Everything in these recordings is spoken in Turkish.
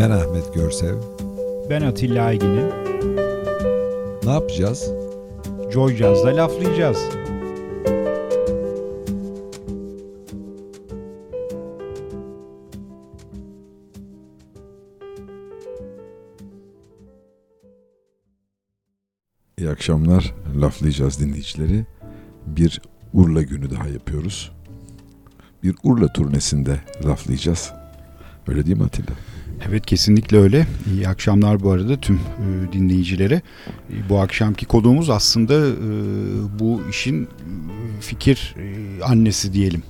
Ben Ahmet Görsev. Ben Atilla Aygin'im. Ne yapacağız? Joy Jazz'da laflayacağız. İyi akşamlar laflayacağız dinleyicileri. Bir Urla günü daha yapıyoruz. Bir Urla turnesinde laflayacağız. Öyle değil mi Atilla? Evet kesinlikle öyle. İyi akşamlar bu arada tüm e, dinleyicilere. E, bu akşamki konuğumuz aslında e, bu işin e, fikir e, annesi diyelim.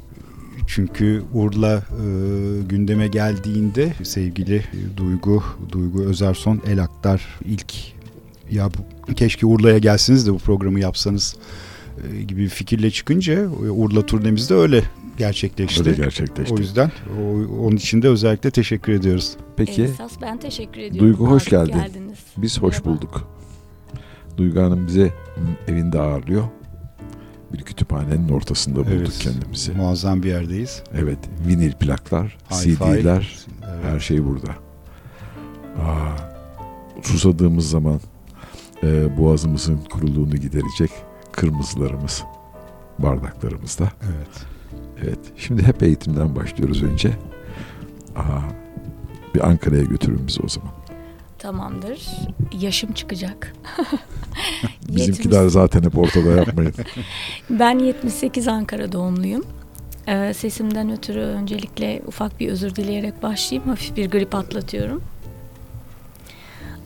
Çünkü Urla e, gündeme geldiğinde sevgili e, Duygu, Duygu Özerson El Aktar ilk ya bu, keşke Urla'ya gelsiniz de bu programı yapsanız e, gibi fikirle çıkınca e, Urla turnemiz de öyle gerçekleşti. Öyle gerçekleşti. O yüzden o, onun için de özellikle teşekkür ediyoruz. Peki Esas ben teşekkür ediyorum. Duygu hoş geldin. Geldiniz. biz hoş Merhaba. bulduk. Duygu Hanım bize evinde ağırlıyor. Bir kütüphanenin ortasında bulduk Evet. kendimizi. Muazzam bir yerdeyiz. Evet, vinil plaklar. CD'ler, Evet. her şey burada. Aa, susadığımız zaman e, boğazımızın kuruluğunu giderecek kırmızılarımız bardaklarımızda. Evet. Evet, şimdi hep eğitimden başlıyoruz önce. Aa, bir Ankara'ya götürün bizi o zaman. Tamamdır. Yaşım çıkacak. Bizimkiler zaten hep ortada yapmayın. Ben 78 Ankara doğumluyum. Ee, sesimden ötürü öncelikle ufak bir özür dileyerek başlayayım. Hafif bir grip atlatıyorum.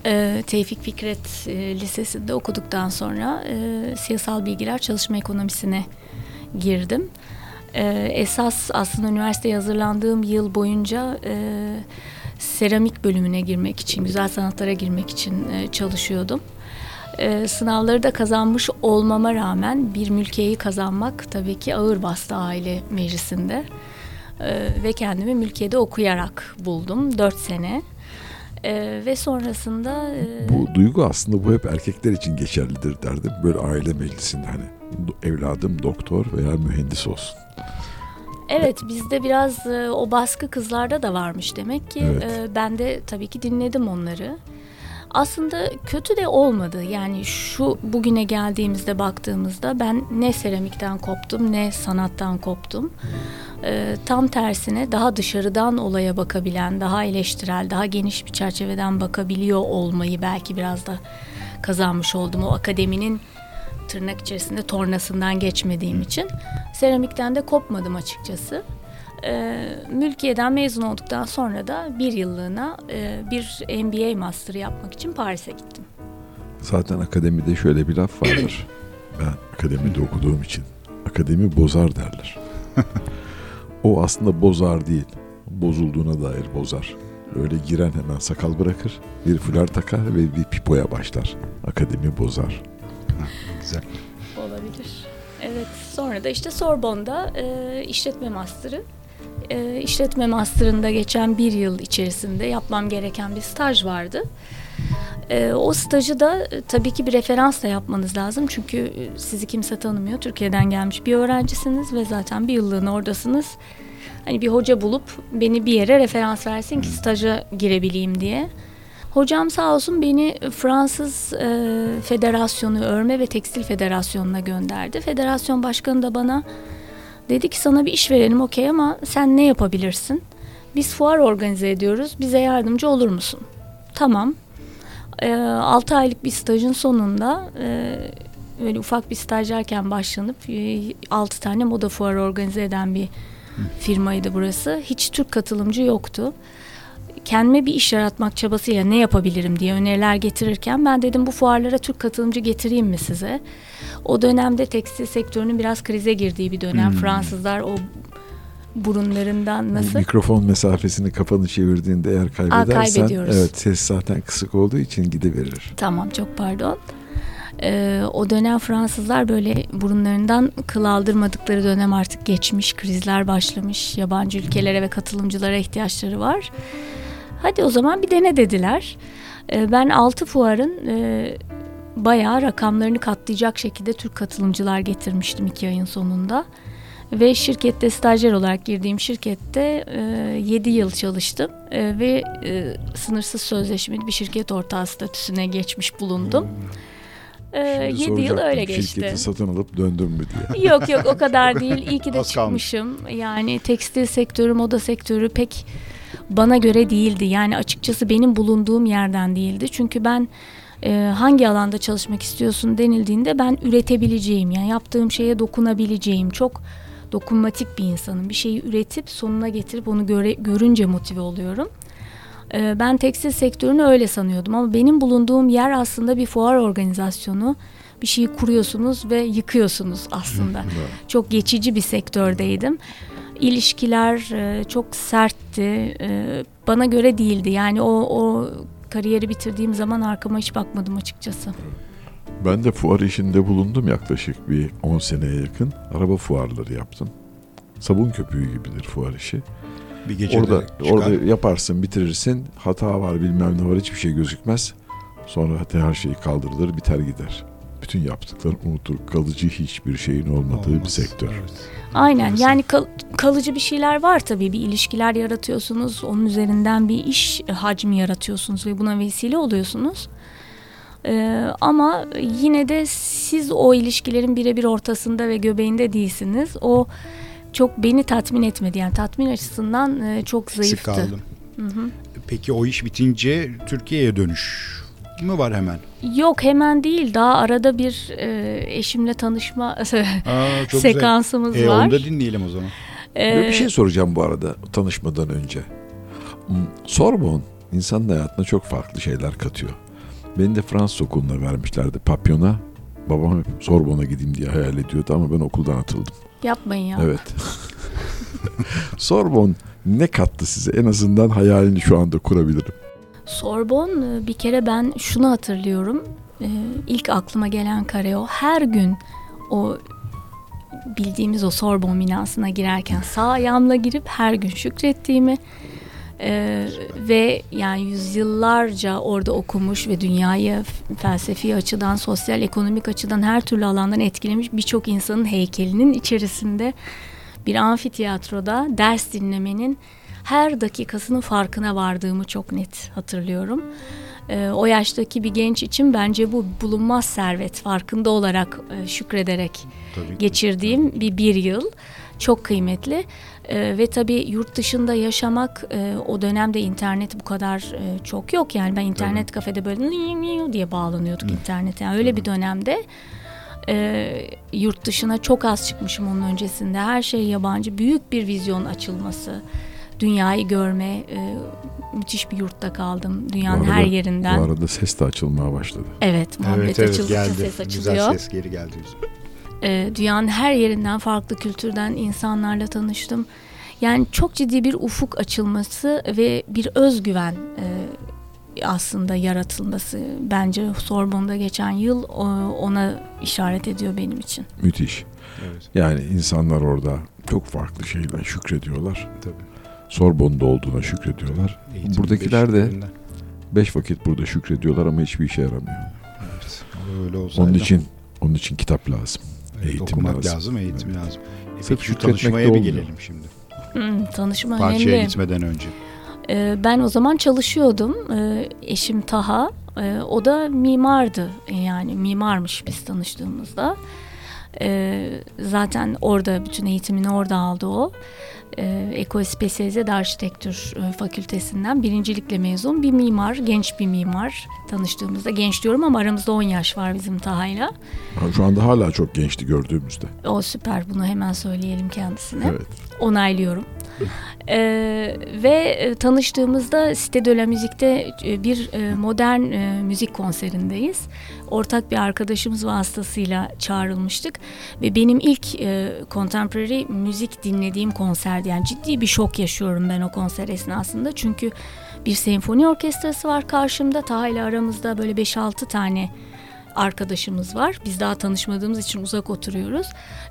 Ee, Tevfik Fikret e, Lisesi'nde okuduktan sonra e, siyasal bilgiler çalışma ekonomisine girdim. Ee, esas aslında üniversiteye hazırlandığım yıl boyunca e, seramik bölümüne girmek için, güzel sanatlara girmek için e, çalışıyordum. Ee, sınavları da kazanmış olmama rağmen bir mülkiyeyi kazanmak tabii ki ağır bastı aile meclisinde. Ee, ve kendimi mülkiyede okuyarak buldum 4 sene. Ee, ve sonrasında e, bu duygu aslında bu hep erkekler için geçerlidir derdim. Böyle aile meclisinde hani evladım doktor veya mühendis olsun. evet bizde biraz e, o baskı kızlarda da varmış demek ki. Evet. Ee, ben de tabii ki dinledim onları. Aslında kötü de olmadı. Yani şu bugüne geldiğimizde baktığımızda ben ne seramikten koptum ne sanattan koptum. Ee, tam tersine daha dışarıdan olaya bakabilen, daha eleştirel, daha geniş bir çerçeveden bakabiliyor olmayı belki biraz da kazanmış oldum. O akademinin tırnak içerisinde tornasından geçmediğim için seramikten de kopmadım açıkçası. Ee, mülkiyeden mezun olduktan sonra da bir yıllığına e, bir MBA master yapmak için Paris'e gittim. Zaten akademide şöyle bir laf vardır. Ben akademide okuduğum için. Akademi bozar derler. o aslında bozar değil. Bozulduğuna dair bozar. Öyle giren hemen sakal bırakır, bir fular takar ve bir pipoya başlar. Akademi bozar. Güzel. Olabilir. Evet. Sonra da işte Sorbonne'da e, işletme master'ı. E, işletme master'ında geçen bir yıl içerisinde yapmam gereken bir staj vardı. E, o stajı da e, tabii ki bir referansla yapmanız lazım. Çünkü e, sizi kimse tanımıyor. Türkiye'den gelmiş bir öğrencisiniz ve zaten bir yıllığına oradasınız. Hani bir hoca bulup beni bir yere referans versin ki staja girebileyim diye. Hocam sağ olsun beni Fransız e, Federasyonu Örme ve Tekstil Federasyonu'na gönderdi. Federasyon başkanı da bana dedi ki sana bir iş verelim okey ama sen ne yapabilirsin? Biz fuar organize ediyoruz. Bize yardımcı olur musun? Tamam. E, 6 aylık bir stajın sonunda e, böyle ufak bir stajyerken başlanıp 6 tane moda fuarı organize eden bir firmaydı burası. Hiç Türk katılımcı yoktu kendime bir iş yaratmak çabasıyla ne yapabilirim diye öneriler getirirken ben dedim bu fuarlara Türk katılımcı getireyim mi size? O dönemde tekstil sektörünün biraz krize girdiği bir dönem. Hmm. Fransızlar o burunlarından Bu nasıl? mikrofon mesafesini kafanı çevirdiğinde eğer kaybedersen kaybediyoruz. evet ses zaten kısık olduğu için gidiverir. Tamam çok pardon. Ee, o dönem Fransızlar böyle burunlarından kıl aldırmadıkları dönem artık geçmiş, krizler başlamış, yabancı ülkelere ve katılımcılara ihtiyaçları var. Hadi o zaman bir dene dediler. Ee, ben altı fuarın e, bayağı rakamlarını katlayacak şekilde Türk katılımcılar getirmiştim iki ayın sonunda. Ve şirkette stajyer olarak girdiğim şirkette e, 7 yıl çalıştım E, ve e, sınırsız sözleşmeli bir şirket ortağı statüsüne geçmiş bulundum. E, Şimdi 7 yıl öyle geçti. Şirketi satın alıp döndüm mü diye. Yok yok o kadar değil. İyi ki de kalmış. çıkmışım. Yani tekstil sektörü, moda sektörü pek bana göre değildi. Yani açıkçası benim bulunduğum yerden değildi. Çünkü ben e, hangi alanda çalışmak istiyorsun denildiğinde ben üretebileceğim. Yani yaptığım şeye dokunabileceğim. Çok dokunmatik bir insanım. Bir şeyi üretip sonuna getirip onu göre, görünce motive oluyorum. E, ben tekstil sektörünü öyle sanıyordum ama benim bulunduğum yer aslında bir fuar organizasyonu. Bir şeyi kuruyorsunuz ve yıkıyorsunuz aslında. Çok geçici bir sektördeydim. İlişkiler e, çok sertti. E, bana göre değildi. Yani o, o kariyeri bitirdiğim zaman arkama hiç bakmadım açıkçası. Ben de fuar işinde bulundum yaklaşık bir 10 seneye yakın. Araba fuarları yaptım. Sabun köpüğü gibidir fuar işi. Bir gecede orada çıkar. orada yaparsın, bitirirsin. Hata var, bilmem ne var, hiçbir şey gözükmez. Sonra hatta her şey kaldırılır, biter gider. Bütün yaptıkların unutulur. Kalıcı hiçbir şeyin olmadığı bir Olmaz. sektör. Evet. Aynen Doğrusu. yani kal- kalıcı bir şeyler var tabii. Bir ilişkiler yaratıyorsunuz. Onun üzerinden bir iş hacmi yaratıyorsunuz ve buna vesile oluyorsunuz. Ee, ama yine de siz o ilişkilerin birebir ortasında ve göbeğinde değilsiniz. O çok beni tatmin etmedi. Yani tatmin açısından e, çok Eksik zayıftı. kaldım. Hı hı. Peki o iş bitince Türkiye'ye dönüş mü var hemen? Yok hemen değil. Daha arada bir e, eşimle tanışma Aa, çok sekansımız güzel. E, var. onu da dinleyelim o zaman. Ee, bir şey soracağım bu arada tanışmadan önce. Hmm, Sorbonne insanın hayatına çok farklı şeyler katıyor. Beni de Fransız okuluna vermişlerdi Papyon'a. Babam hep Sorbonne'a gideyim diye hayal ediyordu ama ben okuldan atıldım. Yapmayın ya. Evet. Sorbonne ne kattı size? En azından hayalini şu anda kurabilirim. Sorbon e, bir kere ben şunu hatırlıyorum. E, İlk aklıma gelen kare o. Her gün o bildiğimiz o Sorbon binasına girerken sağ ayağımla girip her gün şükrettiğimi e, ve yani yüzyıllarca orada okumuş ve dünyayı felsefi açıdan, sosyal, ekonomik açıdan her türlü alandan etkilemiş birçok insanın heykelinin içerisinde bir amfiteyatroda ders dinlemenin her dakikasının farkına vardığımı çok net hatırlıyorum. Ee, o yaştaki bir genç için bence bu bulunmaz servet farkında olarak e, şükrederek Tabii ki. geçirdiğim bir bir yıl çok kıymetli. Ee, ve tabii yurt dışında yaşamak e, o dönemde internet bu kadar e, çok yok. Yani ben internet kafede böyle diye bağlanıyorduk internete. Yani öyle bir dönemde e, yurt dışına çok az çıkmışım onun öncesinde. Her şey yabancı büyük bir vizyon açılması dünyayı görme e, müthiş bir yurtta kaldım dünyanın Bu arada- her yerinden Bu arada ses de açılmaya başladı. evet muhabbet Evet evet açıldıkça geldi. ses Güzel açılıyor ses geri geldi. yüzüme. e, dünyanın her yerinden farklı kültürden insanlarla tanıştım. Yani çok ciddi bir ufuk açılması ve bir özgüven e, aslında yaratılması bence Sorbonne'da geçen yıl o- ona işaret ediyor benim için. Müthiş. Evet Yani insanlar orada çok farklı şeyler şükrediyorlar. tabii. Sorbonne'da olduğuna şükrediyorlar. Eğitimin Buradakiler de beş vakit burada şükrediyorlar ama hiçbir işe yaramıyor. Evet. Öyle olsaydı. Onun için onun için kitap lazım. Evet, eğitim okumak lazım. lazım, eğitim lazım. E Sırf peki şu tanışmaya bir gelelim şimdi. Hmm, tanışma Parçaya önemli. gitmeden önce. Ee, ben o zaman çalışıyordum. Ee, eşim Taha. Ee, o da mimardı. Yani mimarmış biz tanıştığımızda. Ee, zaten orada bütün eğitimini orada aldı o. Ee, Ecole Spécialisée d'Architecture e, fakültesinden birincilikle mezun bir mimar, genç bir mimar tanıştığımızda. Genç diyorum ama aramızda 10 yaş var bizim Taha'yla. Ha, Şu anda hala çok gençti gördüğümüzde. O süper bunu hemen söyleyelim kendisine. Evet. onaylıyorum. Ee, ve e, tanıştığımızda Cité de la Müzik'te e, bir e, modern müzik konserindeyiz. Ortak bir arkadaşımız vasıtasıyla çağrılmıştık ve benim ilk e, contemporary müzik dinlediğim konserdi. Yani ciddi bir şok yaşıyorum ben o konser esnasında. Çünkü bir senfoni orkestrası var karşımda. Taha ile aramızda böyle 5-6 tane arkadaşımız var. Biz daha tanışmadığımız için uzak oturuyoruz.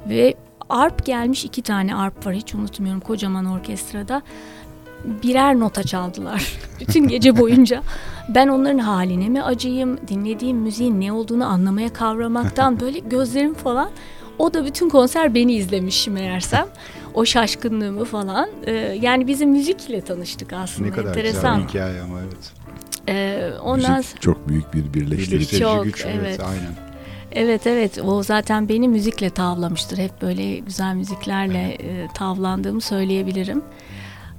Ve arp gelmiş iki tane arp var hiç unutmuyorum kocaman orkestrada. Birer nota çaldılar bütün gece boyunca. Ben onların haline mi acıyım, dinlediğim müziğin ne olduğunu anlamaya kavramaktan böyle gözlerim falan O da bütün konser beni izlemiş meğersem. o şaşkınlığımı falan. Ee, yani bizim müzikle tanıştık aslında. Ne kadar Enteresan. güzel bir hikaye ama evet. Ee, ondan Müzik çok büyük bir birleştirici. Birleştirici Çok, güç evet. evet. aynen. Evet evet o zaten beni müzikle tavlamıştır. Hep böyle güzel müziklerle e, tavlandığımı söyleyebilirim.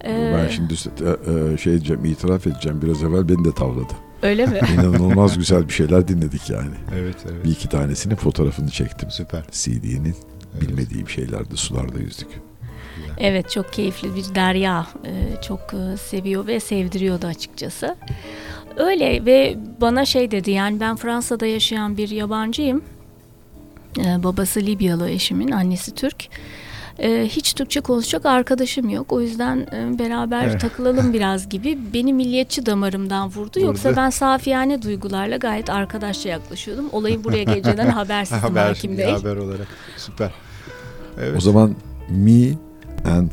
Ee, Ben şimdi e, e, şey diyeceğim, itiraf edeceğim. Biraz evvel beni de tavladı. Öyle mi? İnanılmaz güzel bir şeyler dinledik yani. Evet evet. Bir iki tanesinin fotoğrafını çektim. Süper. CD'nin Evet. bilmediğim şeylerde sularda yüzdük. Evet çok keyifli bir derya. Ee, çok e, seviyor ve sevdiriyordu açıkçası. Öyle ve bana şey dedi yani ben Fransa'da yaşayan bir yabancıyım. Ee, babası Libyalı eşimin, annesi Türk. Ee, hiç Türkçe konuşacak arkadaşım yok. O yüzden e, beraber Evet. takılalım biraz gibi. Beni milliyetçi damarımdan vurdu. Yoksa Vurdu. ben safiyane duygularla gayet arkadaşça yaklaşıyordum. Olayın buraya geleceğinden habersizdim haber, Hakim Bey. haber olarak. Süper. Evet. O zaman Me and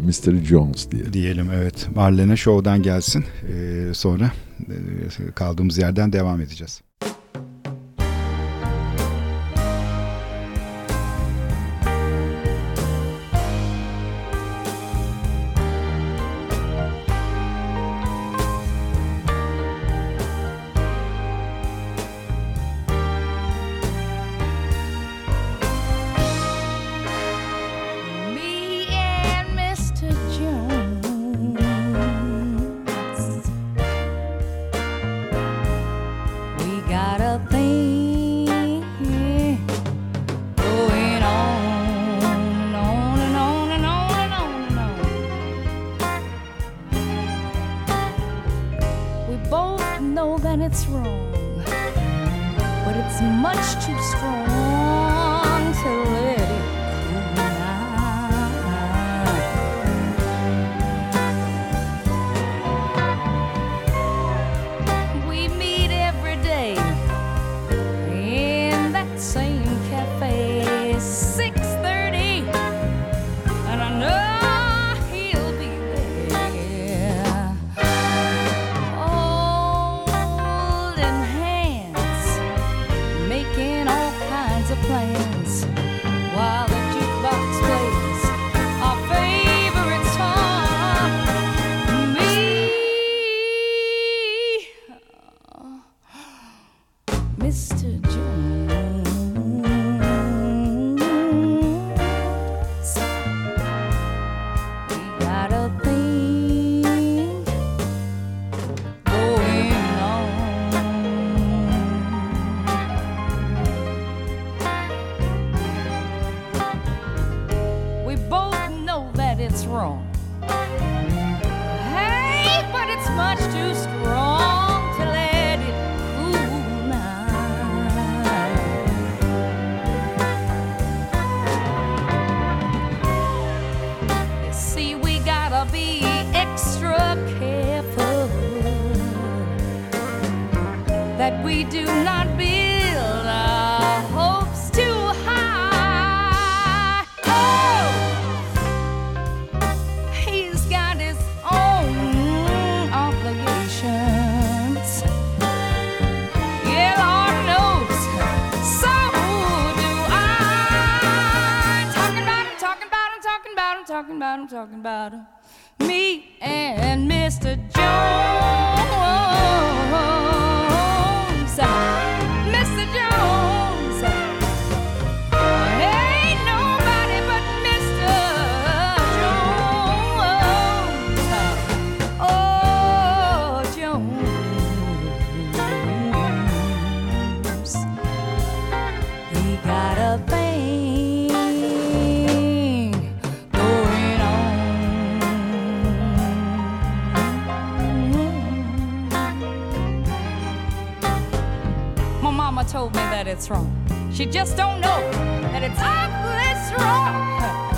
Mr. Jones diye. diyelim evet. Marlene Show'dan gelsin. Ee, sonra kaldığımız yerden devam edeceğiz. Told me that it's wrong. She just don't know that it's awfully strong.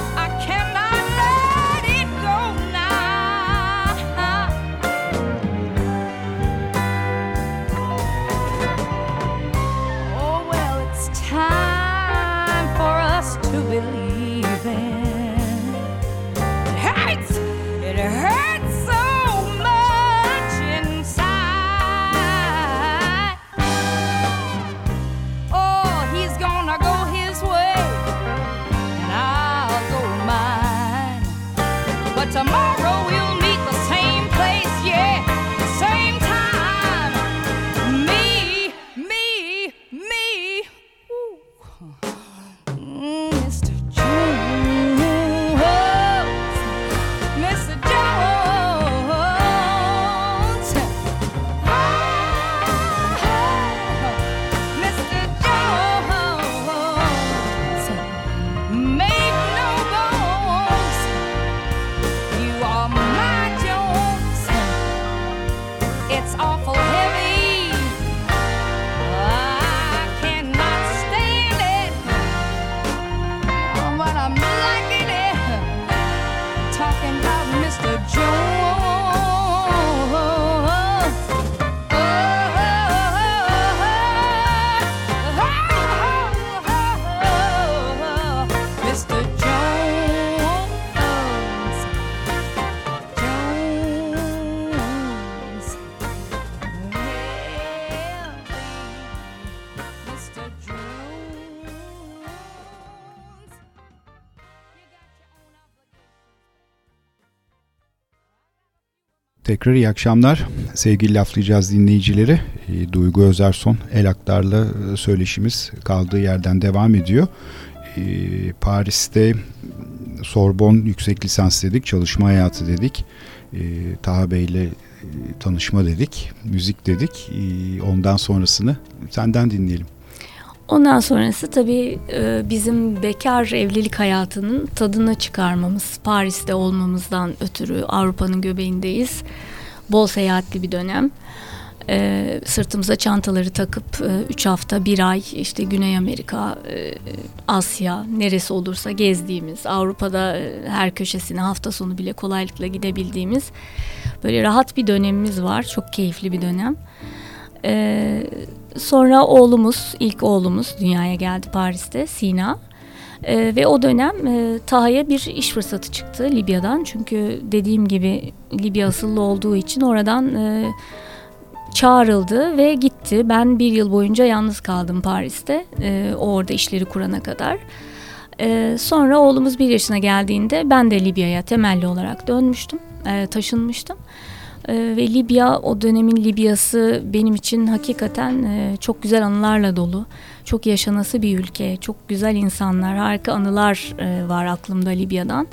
Tekrar iyi akşamlar sevgili laflayacağız dinleyicileri. E, Duygu Özerson El Aktar'la e, söyleşimiz kaldığı yerden devam ediyor. E, Paris'te Sorbon yüksek lisans dedik, çalışma hayatı dedik. Taha Bey'le tanışma dedik, müzik dedik. Ondan sonrasını senden dinleyelim. Ondan sonrası tabii e, bizim bekar evlilik hayatının tadını çıkarmamız, Paris'te olmamızdan ötürü Avrupa'nın göbeğindeyiz. Bol seyahatli bir dönem. E, sırtımıza çantaları takıp 3 hafta, bir ay işte Güney Amerika, e, Asya, neresi olursa gezdiğimiz, Avrupa'da e, her köşesine hafta sonu bile kolaylıkla gidebildiğimiz böyle rahat bir dönemimiz var. Çok keyifli bir dönem. Ee, sonra oğlumuz, ilk oğlumuz dünyaya geldi Paris'te, Sina. Ee, ve o dönem e, Taha'ya bir iş fırsatı çıktı Libya'dan. Çünkü dediğim gibi Libya asıllı olduğu için oradan e, çağrıldı ve gitti. Ben bir yıl boyunca yalnız kaldım Paris'te. E, orada işleri kurana kadar. E, sonra oğlumuz bir yaşına geldiğinde ben de Libya'ya temelli olarak dönmüştüm, e, taşınmıştım. Ee, ve Libya o dönemin Libya'sı benim için hakikaten e, çok güzel anılarla dolu. Çok yaşanası bir ülke, çok güzel insanlar, harika anılar e, var aklımda Libya'dan.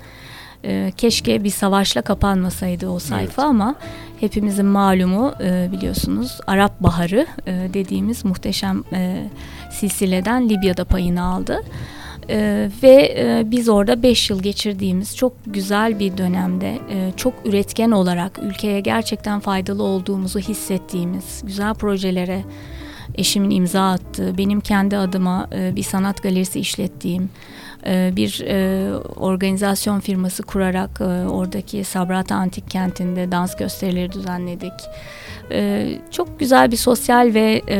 E, keşke bir savaşla kapanmasaydı o sayfa evet. ama hepimizin malumu e, biliyorsunuz Arap Baharı e, dediğimiz muhteşem e, silsileden Libya'da payını aldı. Ee, ve e, biz orada 5 yıl geçirdiğimiz çok güzel bir dönemde e, çok üretken olarak ülkeye gerçekten faydalı olduğumuzu hissettiğimiz güzel projelere eşimin imza attığı, benim kendi adıma e, bir sanat galerisi işlettiğim, e, bir e, organizasyon firması kurarak e, oradaki Sabrata Antik Kenti'nde dans gösterileri düzenledik. E, çok güzel bir sosyal ve e,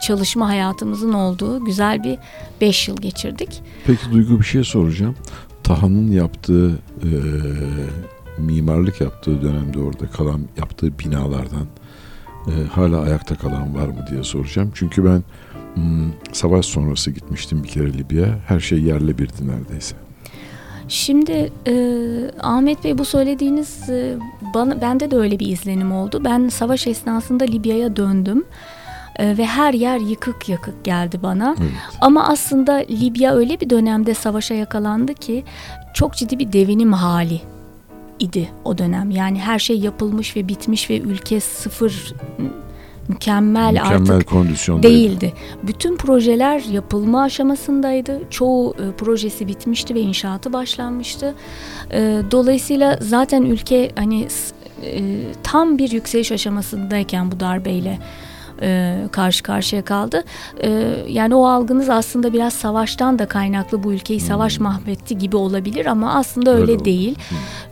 çalışma hayatımızın olduğu güzel bir beş yıl geçirdik. Peki Duygu bir şey soracağım. Taha'nın yaptığı e, mimarlık yaptığı dönemde orada kalan yaptığı binalardan e, hala ayakta kalan var mı diye soracağım. Çünkü ben m, savaş sonrası gitmiştim bir kere Libya. Her şey yerle birdi neredeyse. Şimdi e, Ahmet Bey bu söylediğiniz e, bana bende de öyle bir izlenim oldu. Ben savaş esnasında Libya'ya döndüm e, ve her yer yıkık yakık geldi bana. Evet. Ama aslında Libya öyle bir dönemde savaşa yakalandı ki çok ciddi bir devinim hali idi o dönem. Yani her şey yapılmış ve bitmiş ve ülke sıfır mükemmel, mükemmel artık değildi. Bütün projeler yapılma aşamasındaydı. Çoğu e, projesi bitmişti ve inşaatı başlanmıştı. E, dolayısıyla zaten ülke hani e, tam bir yükseliş aşamasındayken bu darbeyle e, karşı karşıya kaldı. E, yani o algınız aslında biraz savaştan da kaynaklı bu ülkeyi savaş hmm. mahvetti gibi olabilir ama aslında öyle, öyle değil.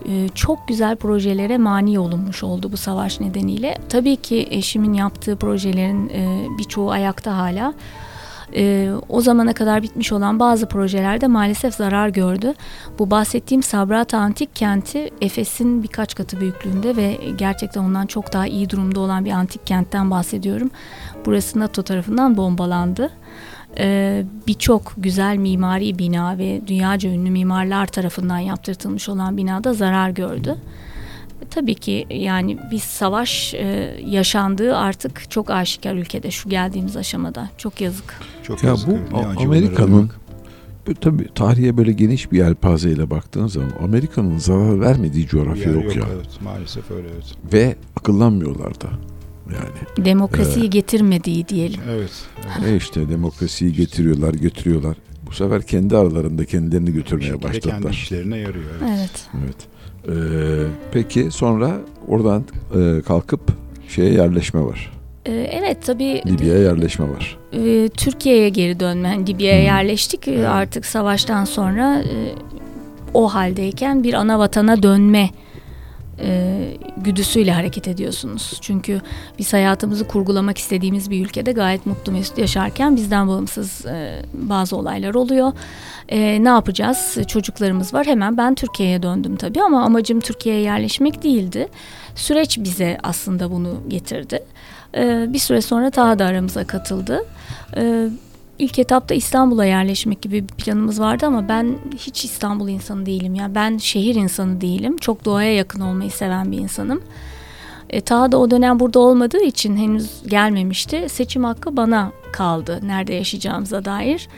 E, çok güzel projelere mani olunmuş oldu bu savaş nedeniyle. Tabii ki eşimin yaptığı projelerin e, birçoğu ayakta hala e, o zamana kadar bitmiş olan bazı projelerde maalesef zarar gördü. Bu bahsettiğim Sabrata Antik Kenti Efes'in birkaç katı büyüklüğünde ve gerçekten ondan çok daha iyi durumda olan bir antik kentten bahsediyorum. Burası NATO tarafından bombalandı. Ee, Birçok güzel mimari bina ve dünyaca ünlü mimarlar tarafından yaptırtılmış olan binada zarar gördü. Tabii ki yani bir savaş e, yaşandığı artık çok aşikar ülkede şu geldiğimiz aşamada. Çok yazık. Çok ya yazık. bu Amerika'nın tabii tarihe böyle geniş bir yelpazeyle baktığın zaman Amerika'nın zarar vermediği coğrafya yok, yok ya. Evet, maalesef öyle evet. Ve akıllanmıyorlar da. Yani demokrasiyi e, getirmediği diyelim. Evet. evet. E işte demokrasiyi getiriyorlar, götürüyorlar. Bu sefer kendi aralarında kendilerini götürmeye başladılar. Kendi işlerine yarıyor. Evet. Evet. evet. Ee, peki sonra oradan e, kalkıp şeye yerleşme var. Ee, evet tabii. Libya'ya yerleşme var. E, Türkiye'ye geri dönme. Libya'ya hmm. yerleştik. Evet. Artık savaştan sonra e, o haldeyken bir ana vatana dönme e, güdüsüyle hareket ediyorsunuz. Çünkü biz hayatımızı kurgulamak istediğimiz bir ülkede gayet mutlu mesut yaşarken bizden bağımsız e, bazı olaylar oluyor. E, ne yapacağız? Çocuklarımız var. Hemen ben Türkiye'ye döndüm tabii ama amacım Türkiye'ye yerleşmek değildi. Süreç bize aslında bunu getirdi. E, bir süre sonra Taha da aramıza katıldı. E, ilk etapta İstanbul'a yerleşmek gibi bir planımız vardı ama ben hiç İstanbul insanı değilim ya. Ben şehir insanı değilim. Çok doğaya yakın olmayı seven bir insanım. E, ta da o dönem burada olmadığı için henüz gelmemişti. Seçim hakkı bana kaldı nerede yaşayacağımıza dair.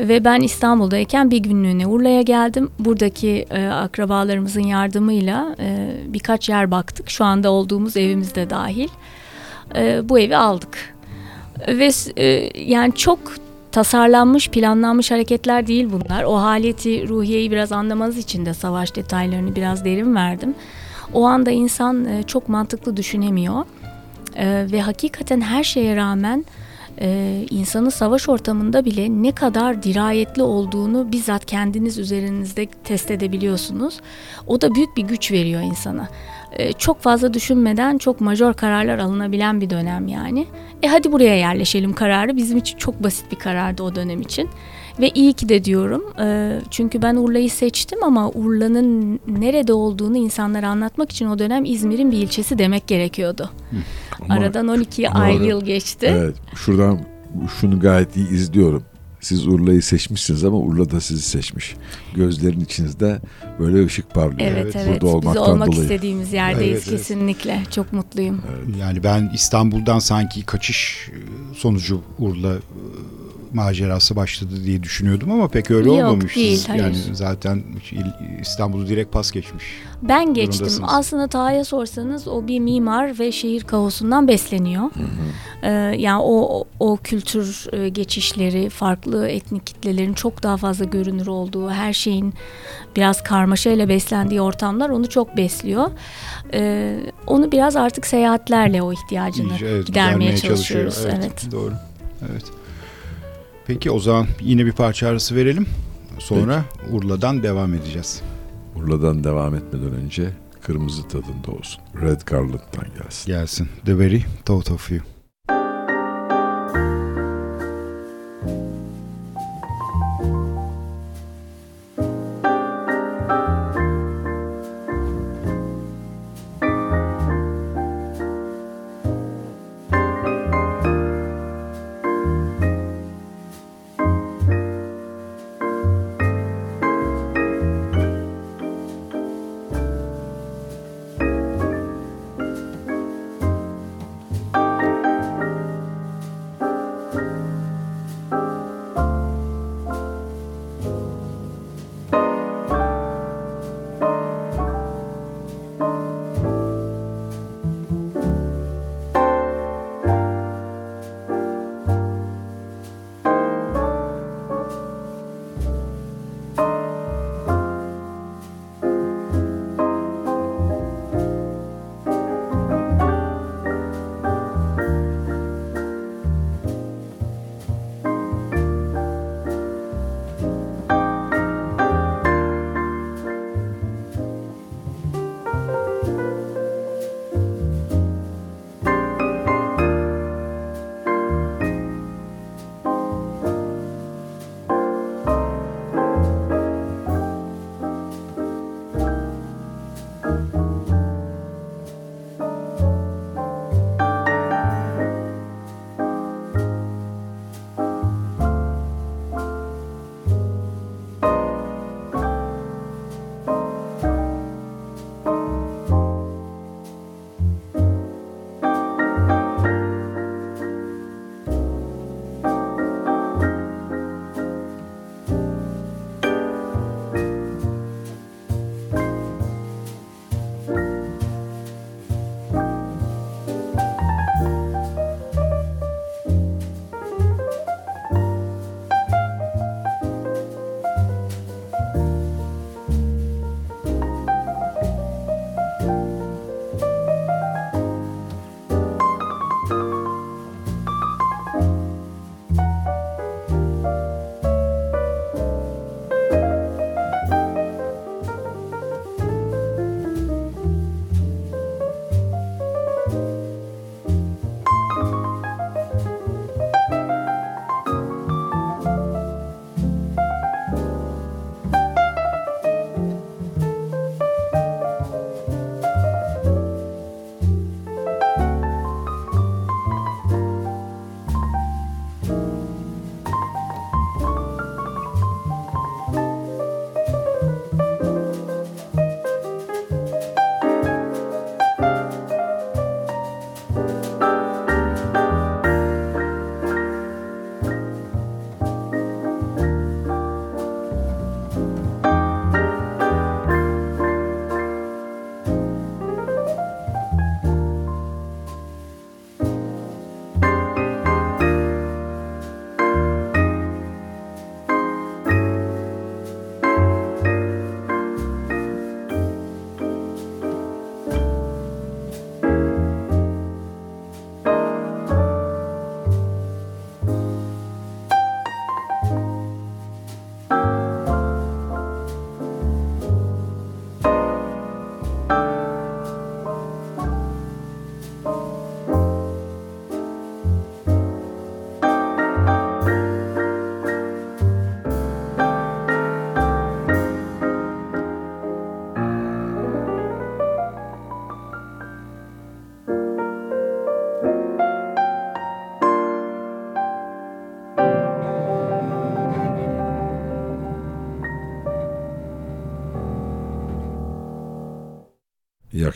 Ve ben İstanbul'dayken bir günlüğüne Urla'ya geldim. Buradaki e, akrabalarımızın yardımıyla e, birkaç yer baktık. Şu anda olduğumuz evimizde dahil. E, bu evi aldık. Ve e, yani çok tasarlanmış, planlanmış hareketler değil bunlar. O haleti ruhiyeyi biraz anlamanız için de savaş detaylarını biraz derin verdim. O anda insan e, çok mantıklı düşünemiyor. E, ve hakikaten her şeye rağmen e, insanın savaş ortamında bile ne kadar dirayetli olduğunu bizzat kendiniz üzerinizde test edebiliyorsunuz. O da büyük bir güç veriyor insana. E, çok fazla düşünmeden çok majör kararlar alınabilen bir dönem yani. E hadi buraya yerleşelim kararı bizim için çok basit bir karardı o dönem için. Ve iyi ki de diyorum. E, çünkü ben Urla'yı seçtim ama Urla'nın nerede olduğunu insanlara anlatmak için o dönem İzmir'in bir ilçesi demek gerekiyordu. Ama- Aradan 12 Doğru. ayrı yıl geçti. Evet, şuradan şunu gayet iyi izliyorum. Siz Urla'yı seçmişsiniz ama Urla da sizi seçmiş. Gözlerin içinizde böyle ışık parlıyor. Evet Evet, evet. burada Biz olmaktan olmak dolayı. istediğimiz yerdeyiz Evet, evet. kesinlikle. Çok mutluyum. Yani ben İstanbul'dan sanki kaçış sonucu Urla macerası başladı diye düşünüyordum ama pek öyle Yok, olmamış. değil, Siz hayır. Yani zaten İstanbul'u direkt pas geçmiş. Ben geçtim. Aslında Taha'ya sorsanız o bir mimar ve şehir kaosundan besleniyor. Ee, yani o, o, kültür e, geçişleri, farklı etnik kitlelerin çok daha fazla görünür olduğu, her şeyin biraz karmaşayla beslendiği ortamlar onu çok besliyor. Ee, onu biraz artık seyahatlerle o ihtiyacını İyice, evet, gidermeye gidermeye çalışıyor. çalışıyoruz. Evet. Doğru. Evet. Peki o zaman yine bir parça arası verelim. Sonra Urla'dan devam edeceğiz. Urla'dan devam etmeden önce kırmızı tadında olsun. Red Garland'dan gelsin. Gelsin. The Very Thought of You.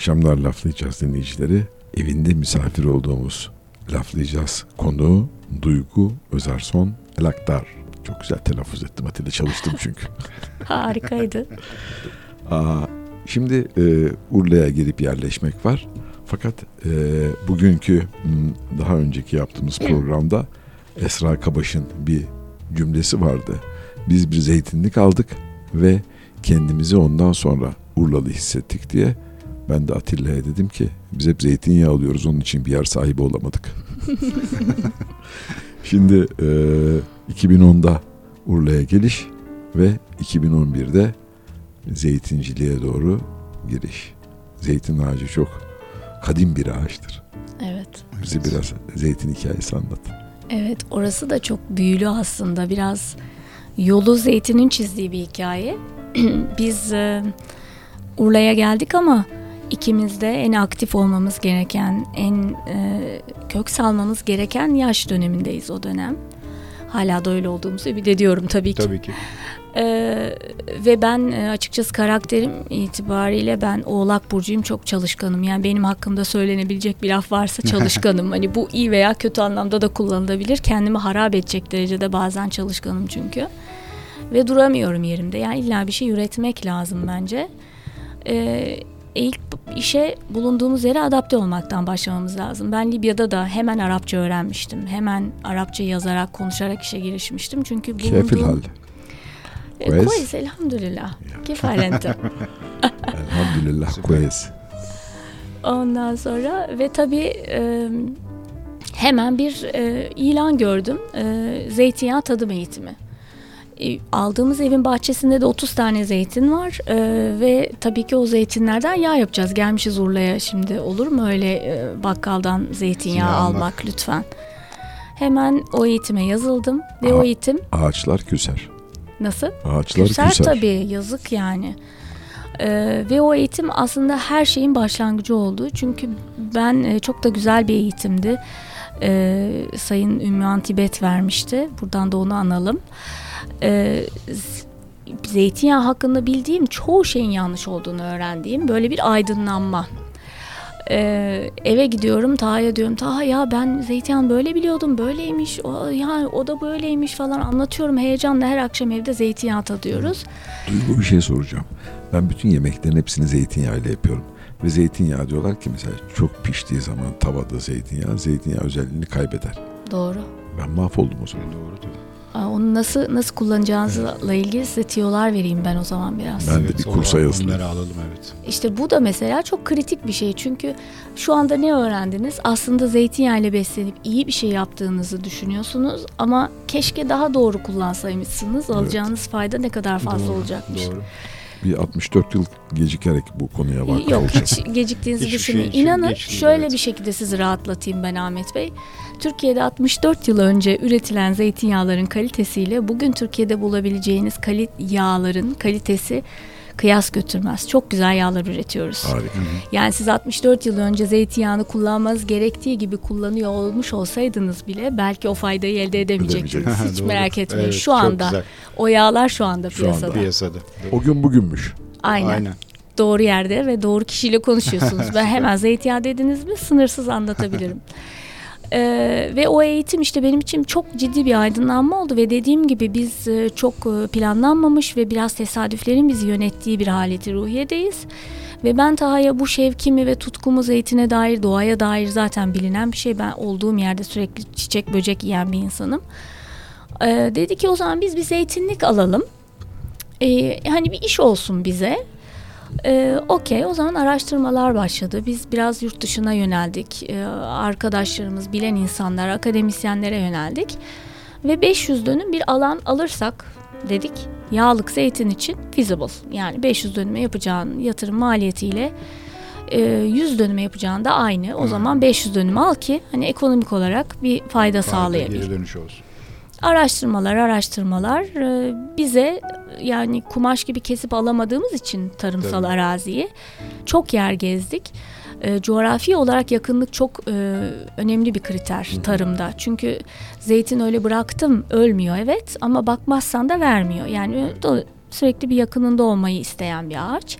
Akşamlar laflayacağız dinleyicileri. Evinde misafir olduğumuz laflayacağız konuğu Duygu Özerson Elaktar. Çok güzel telaffuz ettim Atilla çalıştım çünkü. Harikaydı. Aa, şimdi e, Urla'ya gelip yerleşmek var. Fakat e, bugünkü daha önceki yaptığımız programda Esra Kabaş'ın bir cümlesi vardı. Biz bir zeytinlik aldık ve kendimizi ondan sonra Urlalı hissettik diye ben de Atilla'ya dedim ki biz hep zeytinyağı alıyoruz onun için bir yer sahibi olamadık. Şimdi e, 2010'da Urla'ya geliş ve 2011'de zeytinciliğe doğru giriş. Zeytin ağacı çok kadim bir ağaçtır. Evet. Bize biraz zeytin hikayesi anlat. Evet orası da çok büyülü aslında. Biraz yolu zeytinin çizdiği bir hikaye. Biz e, Urla'ya geldik ama ikimiz de en aktif olmamız gereken, en e, kök salmamız gereken yaş dönemindeyiz o dönem. Hala da öyle olduğumuzu ümit ediyorum tabii ki. Tabii ki. Ee, ve ben e, açıkçası karakterim itibariyle ben Oğlak Burcu'yum çok çalışkanım. Yani benim hakkımda söylenebilecek bir laf varsa çalışkanım. hani bu iyi veya kötü anlamda da kullanılabilir. Kendimi harap edecek derecede bazen çalışkanım çünkü. Ve duramıyorum yerimde. Yani illa bir şey üretmek lazım bence. Ee, ilk işe bulunduğumuz yere adapte olmaktan başlamamız lazım. Ben Libya'da da hemen Arapça öğrenmiştim. Hemen Arapça yazarak, konuşarak işe girişmiştim. Çünkü bulunduğum... Kefil hal. E, Kويس. كويس الحمد لله كيف حال انت Elhamdülillah kuyes. ondan sonra ve tabii e, hemen bir e, ilan gördüm e, zeytinyağı tadım eğitimi E, aldığımız evin bahçesinde de 30 tane zeytin var E, ve tabii ki o zeytinlerden yağ yapacağız gelmişiz Urla'ya şimdi olur mu öyle e, bakkaldan zeytinyağı Zeytinyağı almak. almak lütfen hemen o eğitime yazıldım ve Aa. o eğitim Ağaçlar küser. nasıl Ağaçlar Küser küser. tabii yazık yani. Ee, ve o eğitim aslında her şeyin başlangıcı oldu. Çünkü ben e, çok da güzel bir eğitimdi. Ee, Sayın Ümmühan Tibet vermişti. Buradan da onu analım. Z- zeytinyağı hakkında bildiğim çoğu şeyin yanlış olduğunu öğrendiğim böyle bir aydınlanma. Ee, eve gidiyorum Taha'ya diyorum Taha ya ben zeytinyağı böyle biliyordum böyleymiş o, yani o da böyleymiş falan anlatıyorum heyecanla her akşam evde zeytinyağı tadıyoruz. Duygu bir şey soracağım. Ben bütün yemeklerin hepsini zeytinyağıyla yapıyorum. Ve zeytinyağı diyorlar ki mesela çok piştiği zaman tavada zeytinyağı, zeytinyağı özelliğini kaybeder. Doğru. Ben mahvoldum o zaman. Doğru tabii. Onu nasıl nasıl kullanacağınızla ilgili size tiyolar vereyim ben o zaman biraz. Ben de bir kursa. Onları alalım evet. İşte bu da mesela çok kritik bir şey. Çünkü şu anda ne öğrendiniz? Aslında zeytinyağıyla beslenip iyi bir şey yaptığınızı düşünüyorsunuz. Ama keşke daha doğru kullansaymışsınız. Alacağınız fayda ne kadar fazla Doğru, olacakmış. Doğru. Bir 64 yıl gecikerek bu konuya vakıf Yok olacağım. hiç geciktiğinizi Hiçbir düşünmeyin. şey İnanın şöyle evet. bir şekilde sizi rahatlatayım ben Ahmet Bey. Türkiye'de 64 yıl önce üretilen zeytinyağların kalitesiyle bugün Türkiye'de bulabileceğiniz kalit yağların kalitesi kıyas götürmez. Çok güzel yağlar üretiyoruz. Harika. Yani siz 64 yıl önce zeytinyağını kullanmanız gerektiği gibi kullanıyor olmuş olsaydınız bile belki o faydayı elde edemeyecektiniz. Hiç merak etmeyin. Evet, şu anda güzel. o yağlar şu anda Şu anda. piyasada. Piyasada. O gün bugünmüş. Aynen. Aynen. Doğru yerde ve doğru kişiyle konuşuyorsunuz. ben hemen zeytinyağı dediniz mi sınırsız anlatabilirim. Ee, ve o eğitim işte benim için çok ciddi bir aydınlanma oldu ve dediğim gibi biz e, çok e, planlanmamış ve biraz tesadüflerin bizi yönettiği bir haleti ruhiyedeyiz. Ve ben Taha'ya bu şevkimi ve tutkumu zeytine dair, doğaya dair zaten bilinen bir şey. Ben olduğum yerde sürekli çiçek böcek yiyen bir insanım. Ee, dedi ki o zaman biz bir zeytinlik alalım. Ee, hani bir iş olsun bize. Ee, Okey o zaman araştırmalar başladı. Biz biraz yurt dışına yöneldik. Ee, arkadaşlarımız, bilen insanlar, akademisyenlere yöneldik. Ve 500 dönüm bir alan alırsak dedik yağlık zeytin için feasible. Yani 500 dönüme yapacağın yatırım maliyetiyle e, 100 dönüme yapacağın da aynı. O zaman 500 dönüm al ki hani ekonomik olarak bir fayda sağlayabil. Geri dönüş olsun. Araştırmalar, araştırmalar e, bize yani kumaş gibi kesip alamadığımız için tarımsal Tabii. araziyi çok yer gezdik. E, coğrafi olarak yakınlık çok e, önemli bir kriter taraımda. Çünkü zeytin öyle bıraktım ölmüyor evet ama bakmazsan da vermiyor. Yani sürekli bir yakınında olmayı isteyen bir ağaç.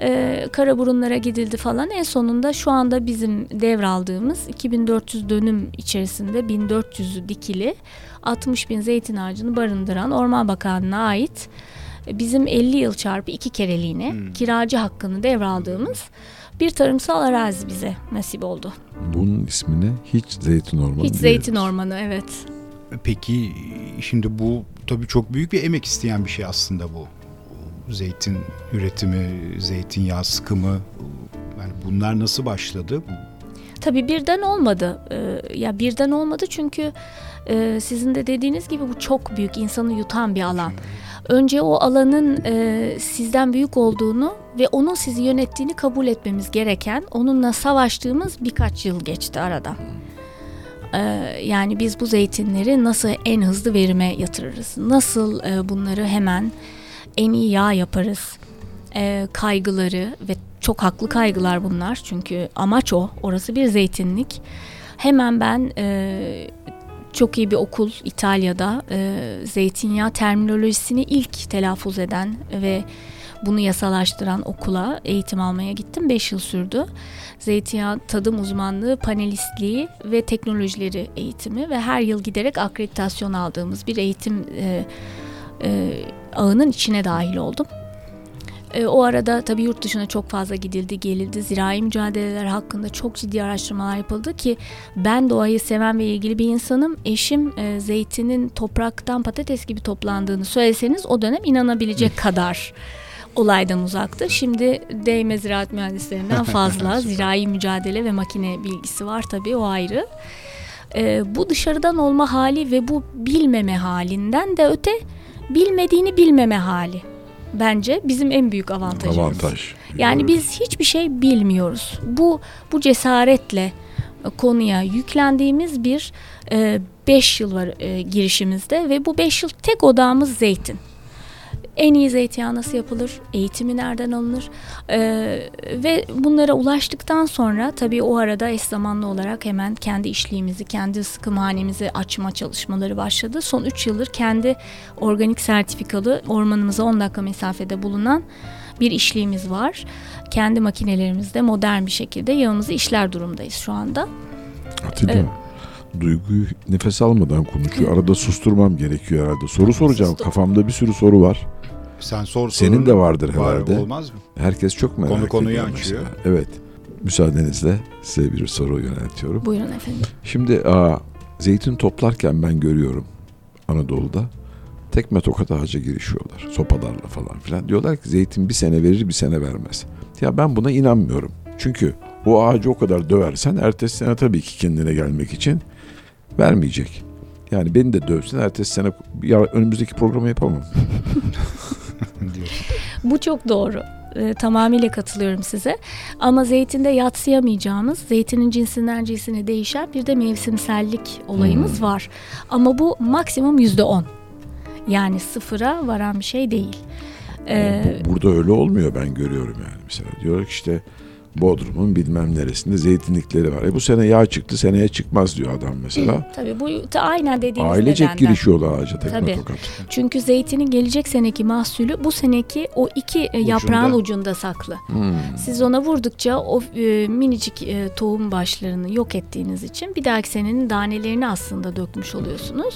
E, Karaburunlara gidildi falan. En sonunda şu anda bizim devraldığımız 2400 dönüm içerisinde 1400'ü dikili 60 bin zeytin ağacını barındıran Orman Bakanlığı'na ait e, bizim 50 yıl çarpı iki kereliğine Hmm. kiracı hakkını devraldığımız bir tarımsal arazi bize nasip oldu. Bunun ismine hiç zeytin ormanı Hiç diyebiliriz. zeytin ormanı evet. Peki şimdi bu tabii çok büyük bir emek isteyen bir şey aslında bu. Zeytin üretimi, zeytinyağı sıkımı yani bunlar nasıl başladı? Tabii birden olmadı. Ee, ya birden olmadı çünkü e, sizin de dediğiniz gibi bu çok büyük insanı yutan bir alan. Önce o alanın e, sizden büyük olduğunu ve onun sizi yönettiğini kabul etmemiz gereken, onunla savaştığımız birkaç yıl geçti arada. Ee, yani biz bu zeytinleri nasıl en hızlı verime yatırırız? Nasıl e, bunları hemen en iyi yağ yaparız? Ee, kaygıları ve çok haklı kaygılar bunlar çünkü amaç o. Orası bir zeytinlik. Hemen ben e, çok iyi bir okul İtalya'da e, zeytinyağı terminolojisini ilk telaffuz eden ve bunu yasalaştıran okula eğitim almaya gittim. 5 yıl sürdü. Zeytinyağı tadım uzmanlığı, panelistliği ve teknolojileri eğitimi ve her yıl giderek akreditasyon aldığımız bir eğitim e, e, ağının içine dahil oldum. E, o arada tabii yurt dışına çok fazla gidildi, gelildi. Zirai mücadeleler hakkında çok ciddi araştırmalar yapıldı ki ben doğayı seven ve ilgili bir insanım. Eşim e, zeytinin topraktan patates gibi toplandığını söyleseniz o dönem inanabilecek kadar olaydan uzaktı. Şimdi değme ziraat mühendislerinden fazla zirai mücadele ve makine bilgisi var tabii o ayrı. E, bu dışarıdan olma hali ve bu bilmeme halinden de öte bilmediğini bilmeme hali bence bizim en büyük avantajımız. Avantaj. Yani biz hiçbir şey bilmiyoruz. Bu bu cesaretle e, konuya yüklendiğimiz bir 5 yıl var e, girişimizde ve bu 5 yıl tek odağımız zeytin. En iyi zeytinyağı nasıl yapılır? Eğitimi nereden alınır? E, ve bunlara ulaştıktan sonra tabii o arada eş zamanlı olarak hemen kendi işliğimizi, kendi sıkımhanemizi açma çalışmaları başladı. Son 3 yıldır kendi organik sertifikalı ormanımıza 10 dakika mesafede bulunan bir işliğimiz var. Kendi makinelerimizde modern bir şekilde yağımızı işler durumdayız şu anda. Atilla, Evet. duyguyu nefes almadan konuşuyor. Arada susturmam gerekiyor herhalde. Soru soracağım. Sustur. Kafamda bir sürü soru var. Sen sor Senin de vardır Var, herhalde. olmaz mı? Herkes çok merak Konu konuyu ediyor açıyor. mesela. Evet. Müsaadenizle size bir soru yöneltiyorum. Buyurun efendim. Şimdi aa, zeytin toplarken ben görüyorum Anadolu'da tekme tokat ağaca girişiyorlar. Sopalarla falan filan. Diyorlar ki zeytin bir sene verir bir sene vermez. Ya ben buna inanmıyorum. Çünkü o ağacı o kadar döversen ertesi sene tabii ki kendine gelmek için vermeyecek. Yani beni de dövsün ertesi sene ya önümüzdeki programı yapamam. diyorsun. Bu çok doğru. Ee, tamamıyla katılıyorum size. Ama zeytinde yatsıyamayacağımız, zeytinin cinsinden cinsine değişen bir de mevsimsellik olayımız var. Ama bu maksimum yüzde on. Yani sıfıra varan bir şey değil. Ee, Bu- Burada öyle olmuyor ben görüyorum yani mesela. Diyor ki işte Bodrum'un bilmem neresinde zeytinlikleri var. E bu sene yağ çıktı seneye çıkmaz diyor adam mesela. tabii bu ta- aynen dediğiniz Ailecek nedenden. girişiyorlar ağaca tekme Tabii. tokat. Çünkü zeytinin gelecek seneki mahsulü bu seneki o iki e, yaprağın Ucunda. ucunda saklı. Hmm. Siz ona vurdukça o e, minicik e, tohum başlarını yok ettiğiniz için bir dahaki senenin danelerini aslında dökmüş oluyorsunuz.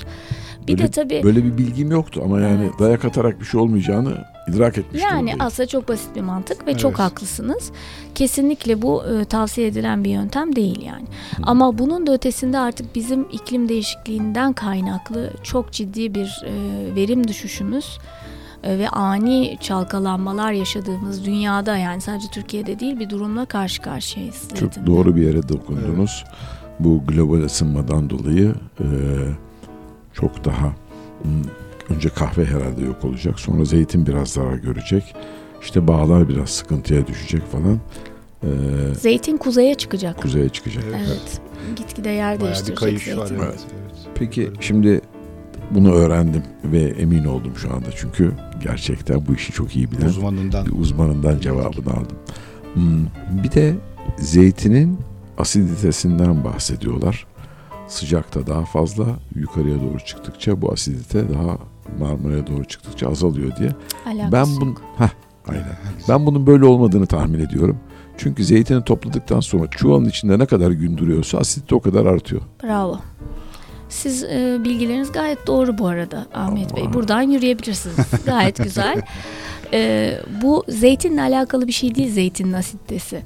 Bir Böyle- de tabii Böyle bir bilgim yoktu ama yani Evet. dayak atarak bir şey olmayacağını idrak etmiş yani durumdayım. aslında çok basit bir mantık ve Evet. çok haklısınız. Kesinlikle bu e, tavsiye edilen bir yöntem değil yani. Ama bunun da ötesinde artık bizim iklim değişikliğinden kaynaklı çok ciddi bir e, verim düşüşümüz e, ve ani çalkalanmalar yaşadığımız dünyada yani sadece Türkiye'de değil bir durumla karşı karşıyayız. Çok doğru bir yere dokundunuz. Bu global ısınmadan dolayı e, çok daha önce kahve herhalde yok olacak. Sonra zeytin biraz zarar görecek. İşte bağlar biraz sıkıntıya düşecek falan. E, Zeytin kuzeye çıkacak. kuzeye çıkacak. Evet. Evet. Gitgide yer Bayağı bir değiştirecek kayış zeytin. var. Evet. Evet. evet. Peki şimdi bunu öğrendim ve emin oldum şu anda. Çünkü gerçekten bu işi çok iyi bilen Uzmanından. bir uzmanından cevabını aldım. Hmm, Bir de zeytinin asiditesinden bahsediyorlar. Sıcakta daha fazla, yukarıya doğru çıktıkça bu asidite daha Marmara'ya doğru çıktıkça azalıyor diye. Alakası ben yok. bun heh, Aynen. Ben bunun böyle olmadığını tahmin ediyorum. Çünkü zeytini topladıktan sonra çuvalın içinde ne kadar gün duruyorsa asit de o kadar artıyor. Bravo. Siz e, bilgileriniz gayet doğru bu arada Ahmet Bey. Buradan yürüyebilirsiniz. Gayet güzel. E, bu zeytinle alakalı bir şey değil zeytinin asitesi.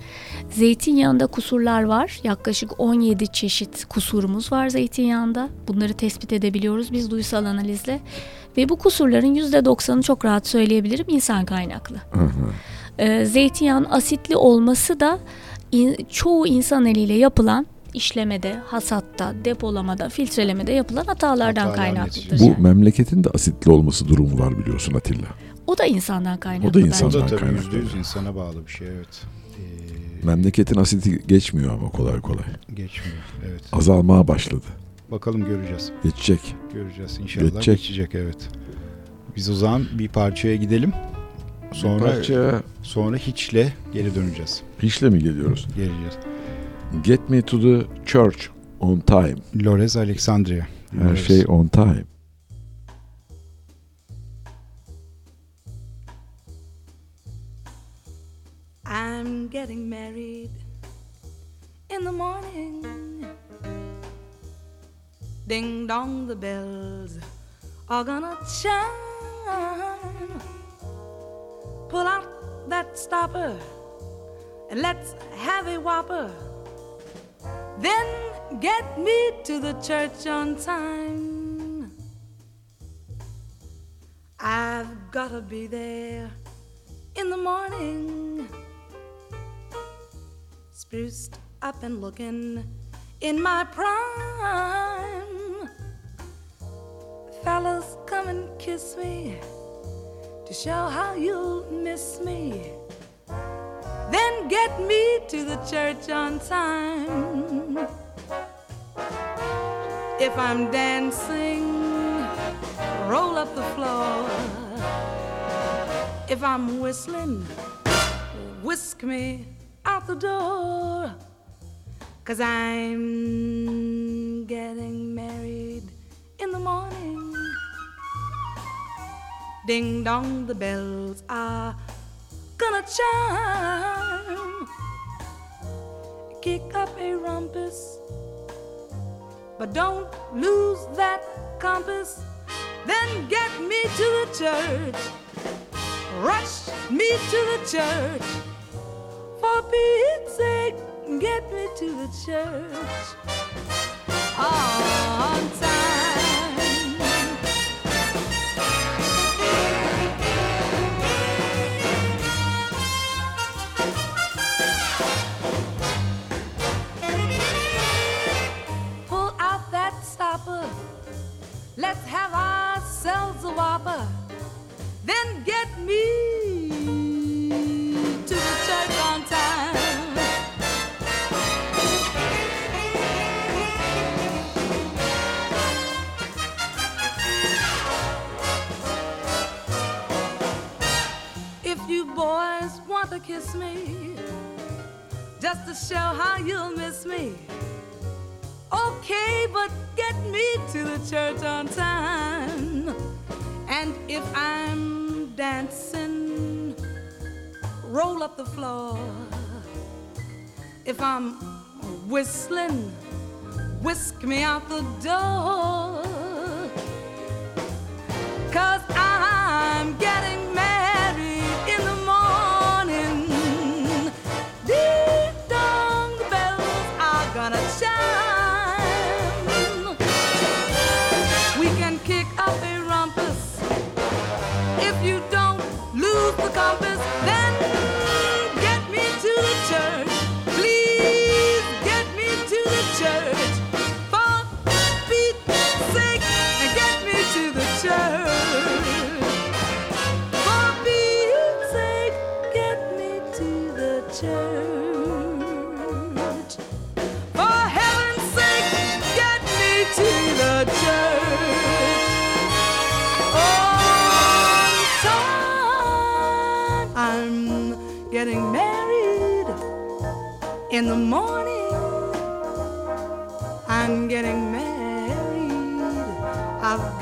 Zeytinyağında kusurlar var. Yaklaşık 17 çeşit kusurumuz var zeytinyağında. Bunları tespit edebiliyoruz biz duysal analizle. Ve bu kusurların %90'ını çok rahat söyleyebilirim insan kaynaklı. Hı hı. E, zeytinyağının asitli olması da in- çoğu insan eliyle yapılan işlemede, hasatta, depolamada, filtrelemede yapılan hatalardan Hatalar kaynaklıdır. Bu yani. memleketin de asitli olması durumu var biliyorsun Atilla. O da insandan kaynaklı. O da bence. O insandan da tabii kaynaklı. yüzde yüz insana bağlı bir şey evet. Ee, Memleketin asiti geçmiyor ama kolay kolay. geçmiyor evet. Azalmaya başladı. Bakalım göreceğiz. Geçecek. Göreceğiz inşallah Geçecek. geçecek evet. Biz o zaman bir parçaya gidelim. Sonra Sonra parça sonra hiçle geri döneceğiz. işle mi geliyoruz? Geleceğiz. Get me to the church on time. Lorez Alexandria. Her Lorez. şey on time. Getting married in the morning. Ding dong, the bells are gonna chime. Pull out that stopper and let's have a whopper. Then get me to the church on time. I've gotta be there in the morning. Spruced up and looking in my prime. Fellas, come and kiss me to show how you'll miss me. Then get me to the church on time. If I'm dancing, roll up the floor. If I'm whistling, whisk me the door. Cause I'm getting married in the morning. Ding dong, the bells are gonna chime. Kick up a rumpus, but don't lose that compass. Then get me to the church. Rush me to the church. Pete's sake, get me to the church on time. Pull out that stopper. Let's have ourselves a whopper. Then get me to kiss me, just to show how you'll miss me. Okay, but get me to the church on time. And if I'm dancing, roll up the floor. If I'm whistling, whisk me out the door. Cause I'm getting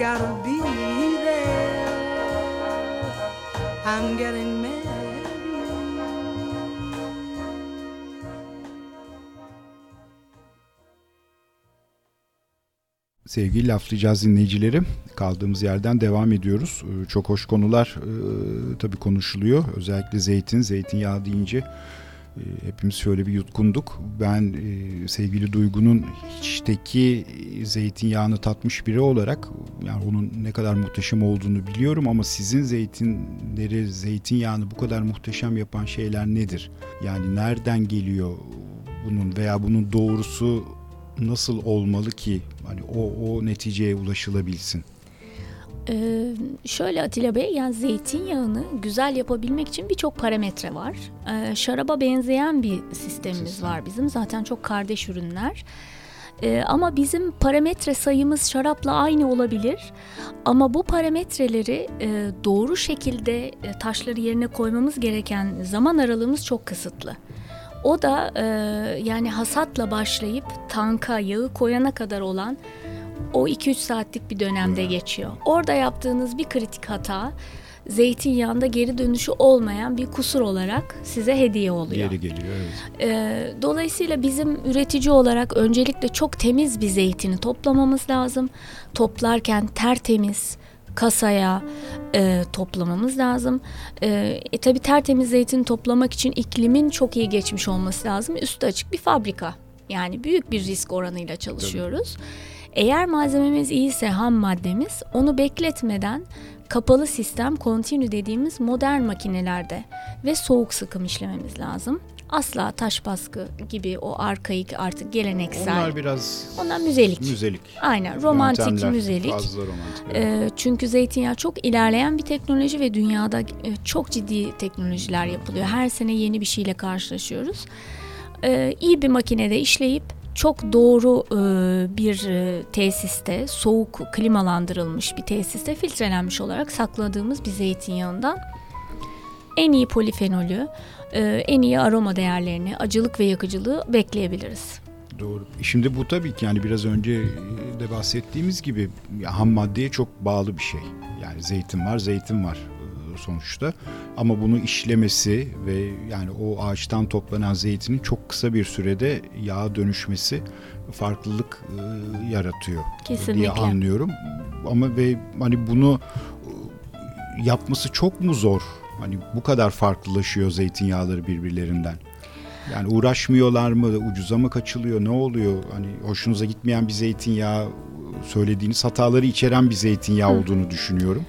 gotta be there. I'm getting married. Sevgili laflayacağız dinleyicileri kaldığımız yerden devam ediyoruz. Ee, çok hoş konular e, tabii konuşuluyor. Özellikle zeytin, zeytinyağı deyince hepimiz şöyle bir yutkunduk. Ben e, sevgili Duygu'nun hiçteki zeytinyağını tatmış biri olarak yani onun ne kadar muhteşem olduğunu biliyorum ama sizin zeytinleri, zeytinyağını bu kadar muhteşem yapan şeyler nedir? Yani nereden geliyor bunun veya bunun doğrusu nasıl olmalı ki hani o o neticeye ulaşılabilsin? Ee, şöyle Atilla Bey, yani zeytinyağını güzel yapabilmek için birçok parametre var. Ee, şaraba benzeyen bir sistemimiz Sistem. var bizim. Zaten çok kardeş ürünler. Ee, ama bizim parametre sayımız şarapla aynı olabilir. Ama bu parametreleri e, doğru şekilde e, taşları yerine koymamız gereken zaman aralığımız çok kısıtlı. O da e, yani hasatla başlayıp tanka yağı koyana kadar olan o 2-3 saatlik bir dönemde geçiyor. Orada yaptığınız bir kritik hata zeytinyağında geri dönüşü olmayan bir kusur olarak size hediye oluyor. Geri geliyor evet. Ee, dolayısıyla bizim üretici olarak öncelikle çok temiz bir zeytini toplamamız lazım. Toplarken tertemiz kasaya e, toplamamız lazım. E, e, tabii tertemiz zeytini toplamak için iklimin çok iyi geçmiş olması lazım. Üstü açık bir fabrika. Yani büyük bir risk oranıyla çalışıyoruz. Eğer malzememiz iyiyse ham maddemiz onu bekletmeden kapalı sistem continue dediğimiz modern makinelerde ve soğuk sıkım işlememiz lazım. Asla taş baskı gibi o arkaik artık geleneksel. Onlar biraz Onlar müzelik. müzelik. Aynen romantik Yöntemler müzelik. Fazla romantik. evet. Çünkü zeytinyağı çok ilerleyen bir teknoloji ve dünyada e, çok ciddi teknolojiler yapılıyor. Her sene yeni bir şeyle karşılaşıyoruz. Ee, iyi bir makinede işleyip çok doğru e, bir e, tesiste, soğuk klimalandırılmış bir tesiste filtrelenmiş olarak sakladığımız bir zeytinyağından en iyi polifenolü, e, en iyi aroma değerlerini, acılık ve yakıcılığı bekleyebiliriz. Doğru. Şimdi bu tabii ki yani biraz önce de bahsettiğimiz gibi ham maddeye çok bağlı bir şey. Yani zeytin var, zeytin var e, sonuçta. Ama bunu işlemesi ve yani o ağaçtan toplanan zeytinin çok kısa bir sürede yağa dönüşmesi farklılık e, yaratıyor diye Kesinlikle. anlıyorum. Ama ve hani bunu e, yapması çok mu zor? Hani bu kadar farklılaşıyor zeytinyağları birbirlerinden. Yani uğraşmıyorlar mı? Ucuza mı kaçılıyor? Ne oluyor? Hani hoşunuza gitmeyen bir zeytinyağı söylediğiniz hataları içeren bir zeytinyağı Hı. olduğunu düşünüyorum.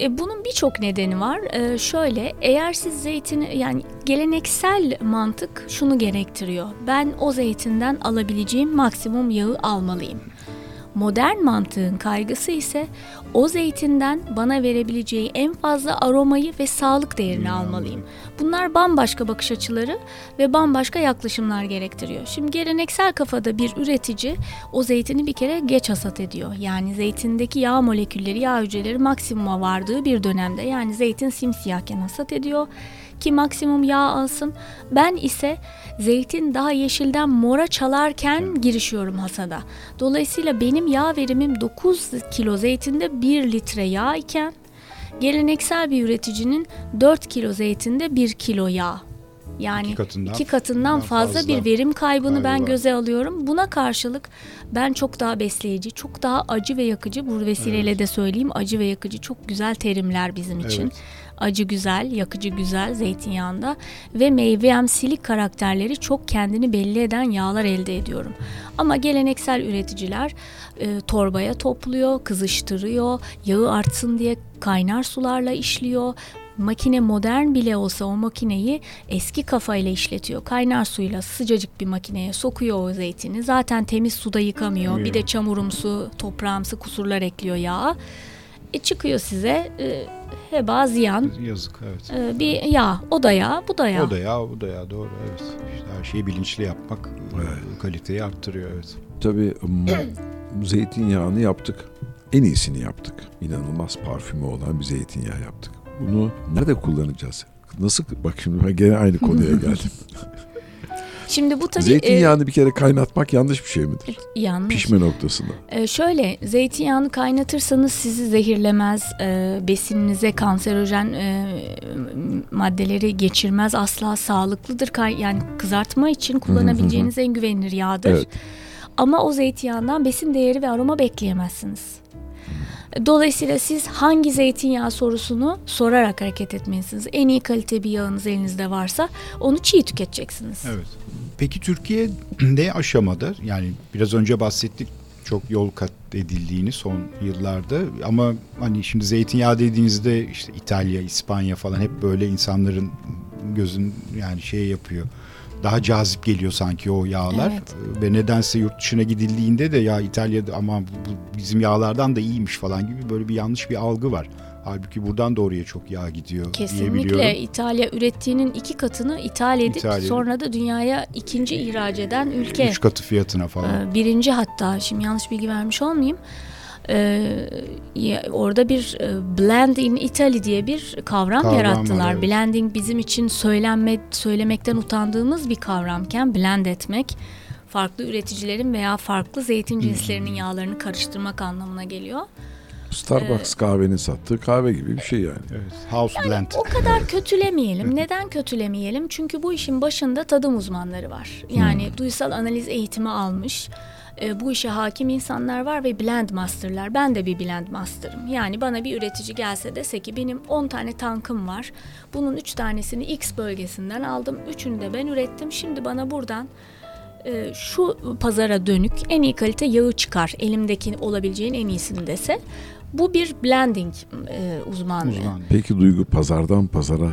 E, bunun birçok nedeni var. E, şöyle, eğer siz zeytini yani geleneksel mantık şunu gerektiriyor. Ben o zeytinden alabileceğim maksimum yağı almalıyım. Modern mantığın kaygısı ise o zeytinden bana verebileceği en fazla aromayı ve sağlık değerini almalıyım. Bunlar bambaşka bakış açıları ve bambaşka yaklaşımlar gerektiriyor. Şimdi geleneksel kafada bir üretici o zeytini bir kere geç hasat ediyor. Yani zeytindeki yağ molekülleri, yağ hücreleri maksimuma vardığı bir dönemde yani zeytin simsiyahken hasat ediyor ki maksimum yağ alsın. Ben ise zeytin daha yeşilden mora çalarken girişiyorum hasada. Dolayısıyla benim yağ verimim 9 kilo zeytinde 1 litre yağ iken geleneksel bir üreticinin 4 kilo zeytinde 1 kilo yağ. Yani İki katından- iki katından fazla, fazla bir verim kaybını kaybı ben var. göze alıyorum. Buna karşılık ben çok daha besleyici, çok daha acı ve yakıcı bu vesileyle de söyleyeyim acı ve yakıcı çok güzel terimler bizim için. Acı güzel, yakıcı güzel zeytinyağında ve meyvemsilik karakterleri çok kendini belli eden yağlar elde ediyorum. Ama geleneksel üreticiler e, torbaya topluyor, kızıştırıyor, yağı artsın diye kaynar sularla işliyor. Makine modern bile olsa o makineyi eski kafayla işletiyor. Kaynar suyla sıcacık bir makineye sokuyor o zeytini. Zaten temiz suda yıkamıyor. Bir de çamurumsu, toprağımsı kusurlar ekliyor yağa. E çıkıyor size e, heba ziyan Yazık evet. e, bir yağ. O da yağ, bu da yağ. O da ya, bu da ya doğru evet. İşte her şeyi bilinçli yapmak e, kaliteyi arttırıyor evet. Tabii zeytinyağını yaptık. En iyisini yaptık. İnanılmaz parfümü olan bir zeytinyağı yaptık. Bunu nerede kullanacağız? Nasıl? Bak şimdi ben gene aynı konuya geldim. Şimdi bu tabii e, Zeytinyağını bir kere kaynatmak yanlış bir şey midir? yanlış. Pişme noktasında. E, şöyle zeytinyağını kaynatırsanız sizi zehirlemez, e, besininize kanserojen e, maddeleri geçirmez, asla sağlıklıdır. Kay- yani kızartma için kullanabileceğiniz en güvenilir yağdır. Evet. ama o zeytinyağından besin değeri ve aroma bekleyemezsiniz. Dolayısıyla siz hangi zeytinyağı sorusunu sorarak hareket etmelisiniz. En iyi kalite bir yağınız elinizde varsa onu çiğ tüketeceksiniz. Evet. Peki Türkiye ne aşamada? Yani biraz önce bahsettik çok yol kat edildiğini son yıllarda ama hani şimdi zeytinyağı dediğinizde işte İtalya, İspanya falan hep böyle insanların gözün yani şey yapıyor. Daha cazip geliyor sanki o yağlar Evet. ve nedense yurt dışına gidildiğinde de ya İtalya'da ama bu bizim yağlardan da iyiymiş falan gibi böyle bir yanlış bir algı var. Halbuki buradan da oraya çok yağ gidiyor Kesinlikle. İtalya ürettiğinin iki katını ithal edip İthal sonra da dünyaya ikinci ihraç eden ülke. Üç katı fiyatına falan. Ee, birinci hatta şimdi yanlış bilgi vermiş olmayayım. Ya- orada bir e, blend in Italy diye bir kavram, Kavram var, yarattılar. evet. Blending bizim için söylenme söylemekten utandığımız bir kavramken blend etmek farklı üreticilerin veya farklı zeytin cinslerinin yağlarını karıştırmak anlamına geliyor. Starbucks kahvenin sattığı kahve gibi bir şey yani. Evet. House blend. O kadar kötülemeyelim. Neden kötülemeyelim? Çünkü bu işin başında tadım uzmanları var. Yani duysal analiz eğitimi almış. e, bu işe hakim insanlar var ve blend masterlar. Ben de bir blend master'ım. Yani bana bir üretici gelse dese ki benim 10 tane tankım var. Bunun 3 tanesini X bölgesinden aldım. Üçünü de ben ürettim. Şimdi bana buradan e, şu pazara dönük en iyi kalite yağı çıkar. Elimdeki olabileceğin en iyisini dese. Bu bir blending e, uzmanlığı. Uzman. Peki Duygu pazardan pazara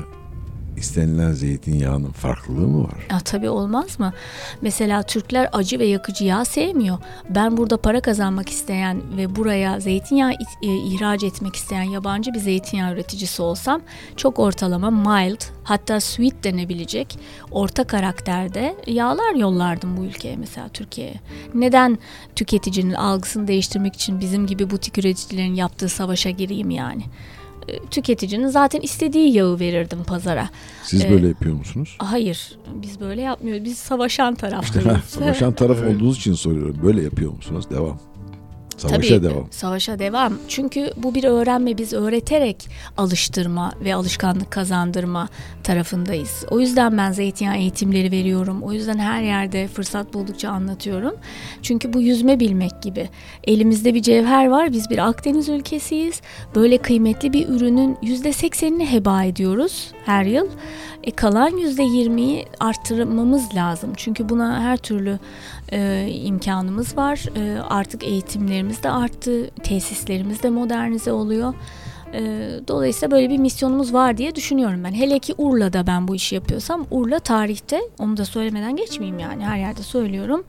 istenilen zeytinyağının farklılığı mı var? Ya tabii olmaz mı? Mesela Türkler acı ve yakıcı yağ sevmiyor. Ben burada para kazanmak isteyen ve buraya zeytinyağı e, ihraç etmek isteyen yabancı bir zeytinyağı üreticisi olsam çok ortalama mild hatta sweet denebilecek orta karakterde yağlar yollardım bu ülkeye mesela Türkiye'ye. Neden tüketicinin algısını değiştirmek için bizim gibi butik üreticilerin yaptığı savaşa gireyim yani? E, Tüketicinin zaten istediği yağı verirdim pazara. Siz Ee, böyle yapıyor musunuz? Hayır, biz böyle yapmıyoruz. Biz savaşan taraftayız. savaşan taraf olduğunuz için soruyorum. Böyle yapıyor musunuz? Devam. Savaşa Tabii, devam. Savaşa devam. Çünkü bu bir öğrenme, biz öğreterek alıştırma ve alışkanlık kazandırma tarafındayız. O yüzden ben zeytinyağı eğitimleri veriyorum. O yüzden her yerde fırsat buldukça anlatıyorum. Çünkü bu yüzme bilmek gibi. Elimizde bir cevher var. Biz bir Akdeniz ülkesiyiz. Böyle kıymetli bir ürünün %80'ini heba ediyoruz her yıl. E kalan %20'yi arttırmamız lazım. Çünkü buna her türlü e, imkanımız var. E, artık eğitimlerimiz de arttı. Tesislerimiz de modernize oluyor. E, dolayısıyla böyle bir misyonumuz var diye düşünüyorum ben. Hele ki Urla'da ben bu işi yapıyorsam Urla tarihte onu da söylemeden geçmeyeyim yani her yerde söylüyorum.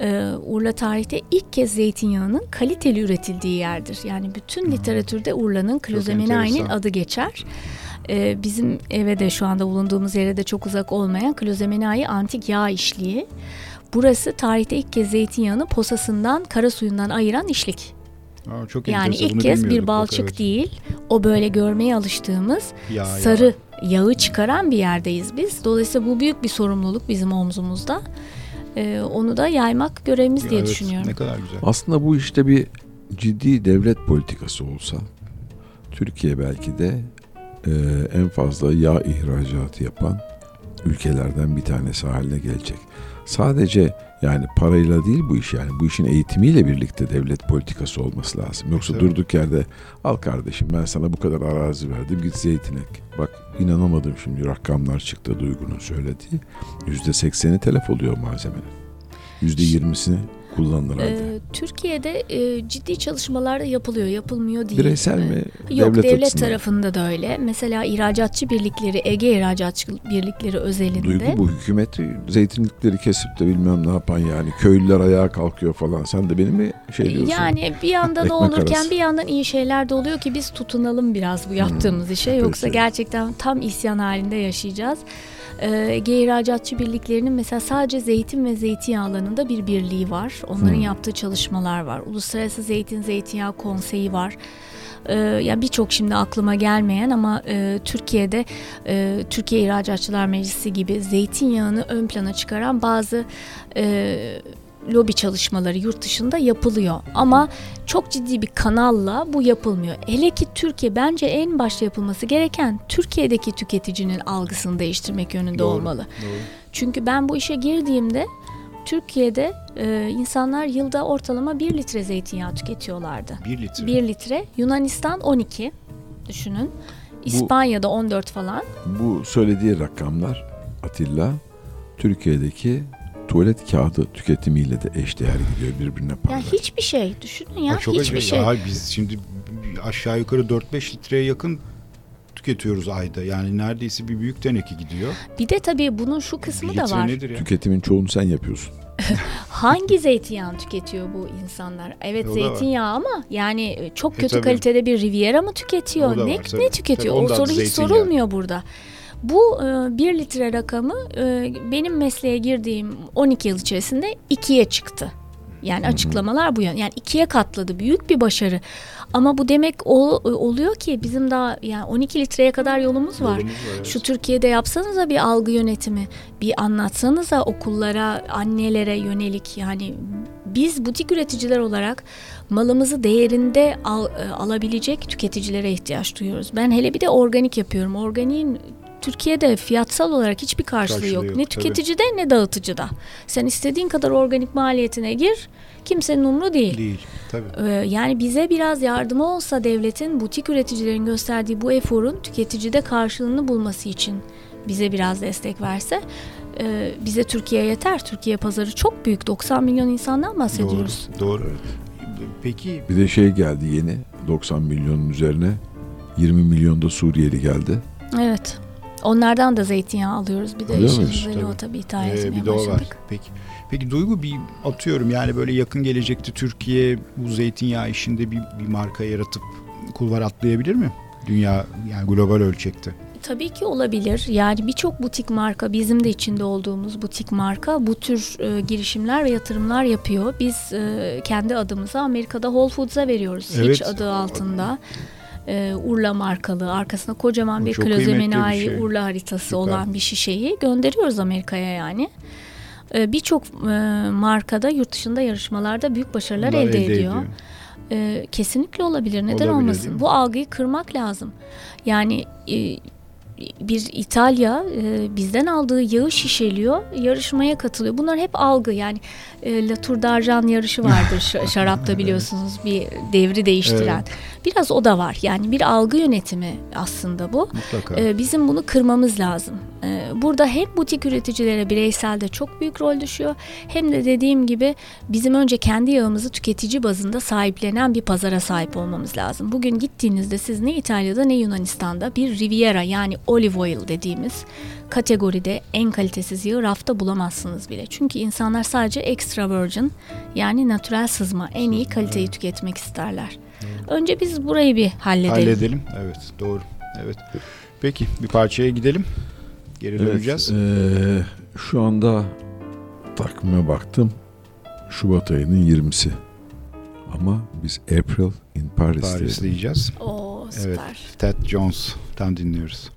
E, Urla tarihte ilk kez zeytinyağının kaliteli üretildiği yerdir. Yani bütün literatürde Urla'nın Klozemenayi'nin enteresan. adı geçer. E, bizim eve de şu anda bulunduğumuz yere de çok uzak olmayan Klozemenayi antik yağ işliği. Burası tarihte ilk kez zeytinyağını posasından, kara suyundan ayıran işlik. Aa, çok Yani ilk bunu kez bir bak, balçık evet. değil, o böyle görmeye alıştığımız Yağ, sarı yağı çıkaran bir yerdeyiz biz. Dolayısıyla bu büyük bir sorumluluk bizim omzumuzda. Ee, onu da yaymak görevimiz Ya diye evet, düşünüyorum. Ne kadar güzel. Aslında bu işte bir ciddi devlet politikası olsa Türkiye belki de e, en fazla yağ ihracatı yapan ülkelerden bir tanesi haline gelecek. Sadece yani parayla değil bu iş yani bu işin eğitimiyle birlikte devlet politikası olması lazım. Yoksa Tabii. durduk yerde al kardeşim ben sana bu kadar arazi verdim git zeytin ek. Bak inanamadım şimdi rakamlar çıktı Duygu'nun söylediği. Yüzde sekseni telef oluyor malzemenin. Yüzde yirmisini kullanılır halde. Ee, Türkiye'de e, ciddi çalışmalar da yapılıyor, yapılmıyor değil. Bireysel Ee, mi? Yok devlet, açısından? tarafında da öyle. Mesela ihracatçı birlikleri, Ege ihracatçı birlikleri özelinde. Duygu bu hükümet zeytinlikleri kesip de bilmem ne yapan yani köylüler ayağa kalkıyor falan. Sen de beni mi şey diyorsun? Yani bir yandan o olurken arası. bir yandan iyi şeyler de oluyor ki biz tutunalım biraz bu yaptığımız işe. Yoksa peki. gerçekten tam isyan halinde yaşayacağız. Ege İhracatçı Birliklerinin mesela sadece zeytin ve zeytinyağı alanında bir birliği var. Onların Hmm. yaptığı çalışmalar var. Uluslararası Zeytin Zeytinyağı Konseyi var. Ee, yani birçok şimdi aklıma gelmeyen ama e, Türkiye'de e, Türkiye İhracatçılar Meclisi gibi zeytinyağını ön plana çıkaran bazı e, lobi çalışmaları yurt dışında yapılıyor. Ama çok ciddi bir kanalla bu yapılmıyor. Hele ki Türkiye bence en başta yapılması gereken Türkiye'deki tüketicinin algısını değiştirmek yönünde Doğru, olmalı. Doğru. Çünkü ben bu işe girdiğimde Türkiye'de e, insanlar yılda ortalama 1 litre zeytinyağı tüketiyorlardı. 1 litre. 1 litre. Yunanistan 12 düşünün. İspanya'da 14 falan. Bu söylediği rakamlar Atilla Türkiye'deki tuvalet kağıdı tüketimiyle de eşdeğer gidiyor birbirine Ya paralel. hiçbir şey düşünün ya çok hiçbir acayip. şey. Ya biz şimdi aşağı yukarı 4-5 litreye yakın tüketiyoruz ayda. Yani neredeyse bir büyük teneke gidiyor. Bir de tabii bunun şu kısmı da var. nedir ya? Tüketimin çoğunu sen yapıyorsun. Hangi zeytinyağı tüketiyor bu insanlar? Evet da zeytinyağı ama yani e, çok E, kötü tabii. kalitede bir Riviera mı tüketiyor? Ne var, tabii. ne tüketiyor? Tabii, o soru hiç sorulmuyor burada. Bu e, 1 litre rakamı e, benim mesleğe girdiğim 12 yıl içerisinde ikiye çıktı. Yani açıklamalar bu yön. Yani ikiye katladı. Büyük bir başarı. Ama bu demek ol- oluyor ki bizim daha yani 12 litreye kadar yolumuz var. Yolumuz var, evet. Şu Türkiye'de yapsanıza bir algı yönetimi, bir anlatsanıza okullara, annelere yönelik yani biz butik üreticiler olarak malımızı değerinde al- e, alabilecek tüketicilere ihtiyaç duyuyoruz. Ben hele bir de organik yapıyorum. Organiğin Türkiye'de fiyatsal olarak hiçbir karşılığı, Karşılığı yok. yok, Ne tabii. tüketicide ne dağıtıcıda. Sen istediğin kadar organik maliyetine gir, kimsenin umru değil. Değil. Tabii. Ee, Yani bize biraz yardımı olsa devletin butik üreticilerin gösterdiği bu eforun tüketicide karşılığını bulması için bize biraz destek verse e, bize Türkiye yeter. Türkiye pazarı çok büyük. 90 milyon insandan bahsediyoruz. Doğru. Doğru. Peki Bir de şey geldi yeni 90 milyonun üzerine 20 milyon da Suriyeli geldi. Evet. Onlardan da zeytinyağı alıyoruz. Bir de Alıyor muyuz? güzeli o Tabii. tabii ithal Ee, etmeye bir de o var. Peki. Peki Duygu bir atıyorum yani böyle yakın gelecekte Türkiye bu zeytinyağı işinde bir, bir marka yaratıp kulvar atlayabilir mi? Dünya yani global ölçekte. Tabii ki olabilir. Yani birçok butik marka, bizim de içinde olduğumuz butik marka bu tür e, girişimler ve yatırımlar yapıyor. Biz e, kendi adımıza Amerika'da Whole Foods'a veriyoruz. Evet. Hiç adı altında. E, Urla markalı, arkasında kocaman bir kıymetli bir klozemenai şey. Urla haritası Süper. olan bir şişeyi gönderiyoruz Amerika'ya yani. E, Birçok e, markada yurt dışında yarışmalarda büyük başarılar Bunlar elde, ediyor. Ee, kesinlikle olabilir. Neden Olabilir, olmasın? Bu algıyı kırmak lazım. Yani e, bir İtalya e, bizden aldığı yağı şişeliyor, yarışmaya katılıyor. Bunlar hep algı. Yani e, La Tour d'Argent yarışı vardır şarapta biliyorsunuz bir devri değiştiren. Biraz o da var. Yani bir algı yönetimi aslında bu. Mutlaka. Ee, bizim bunu kırmamız lazım. Ee, burada hem butik üreticilere bireyselde çok büyük rol düşüyor hem de dediğim gibi bizim önce kendi yağımızı tüketici bazında sahiplenen bir pazara sahip olmamız lazım. Bugün gittiğinizde siz ne İtalya'da ne Yunanistan'da bir Riviera yani olive oil dediğimiz kategoride en kalitesiz yağı rafta bulamazsınız bile. Çünkü insanlar sadece extra virgin yani natürel sızma en iyi kaliteyi tüketmek isterler. Önce biz burayı bir halledelim. Halledelim. Evet doğru. Evet. Peki bir parçaya gidelim. Geri döneceğiz. eee, şu anda takvime baktım. Şubat ayının 20'si. Ama biz April in Paris, Paris diyeceğiz. Oo süper. Evet. Ted Jones'tan dinliyoruz.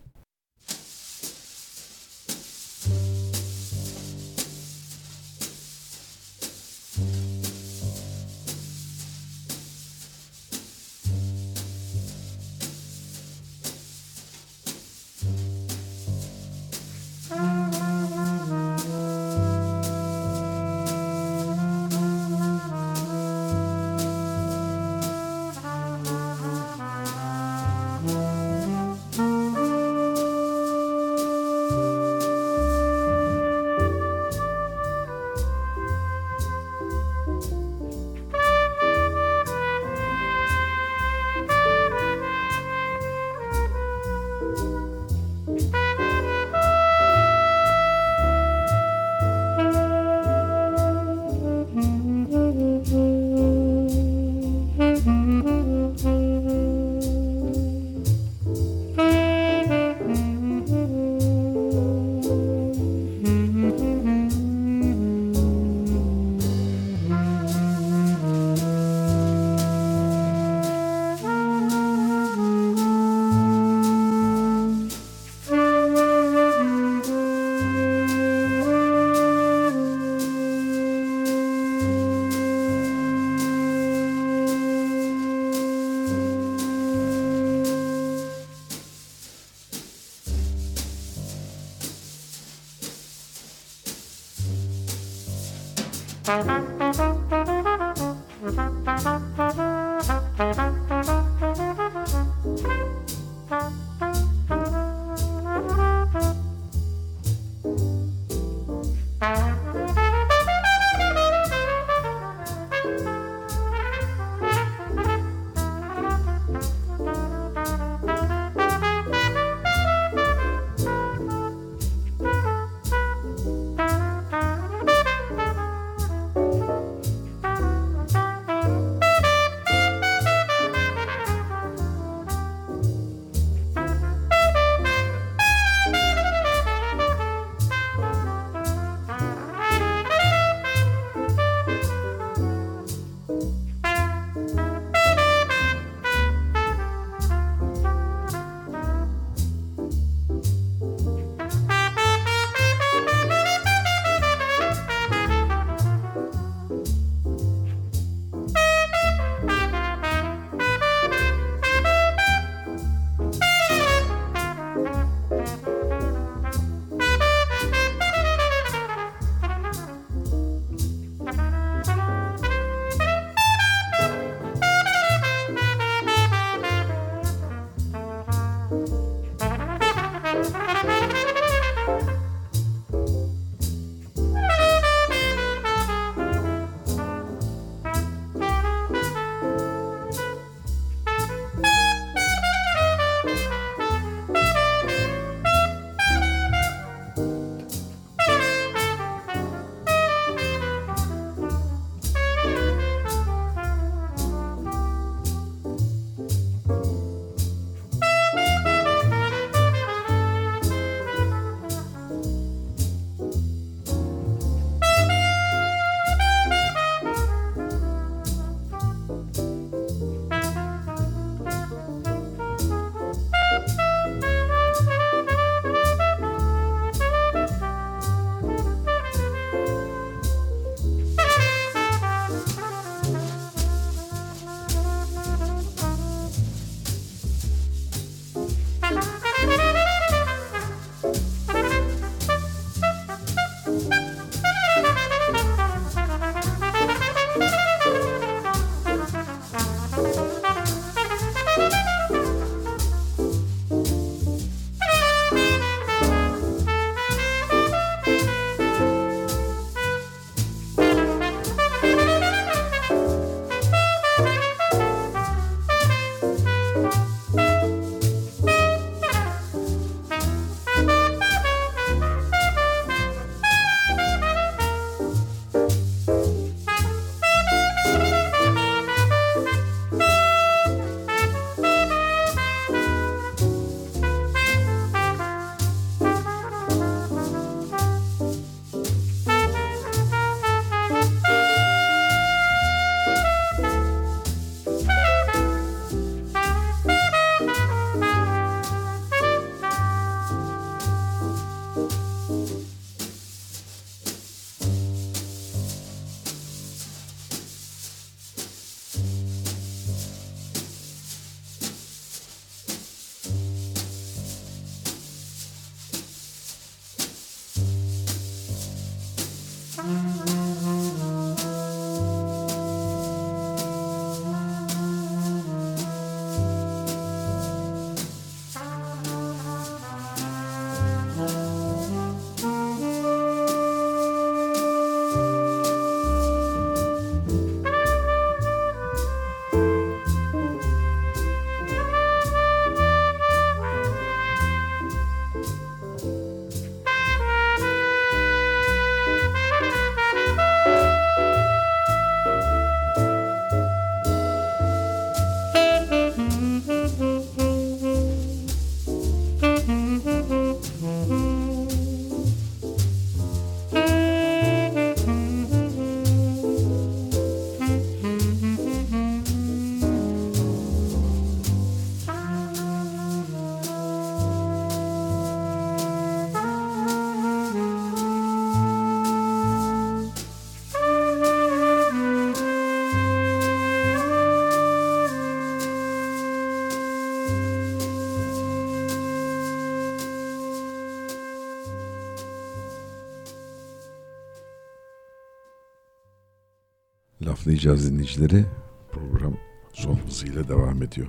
Laflayacağız dinleyicileri. Program son hızıyla devam ediyor.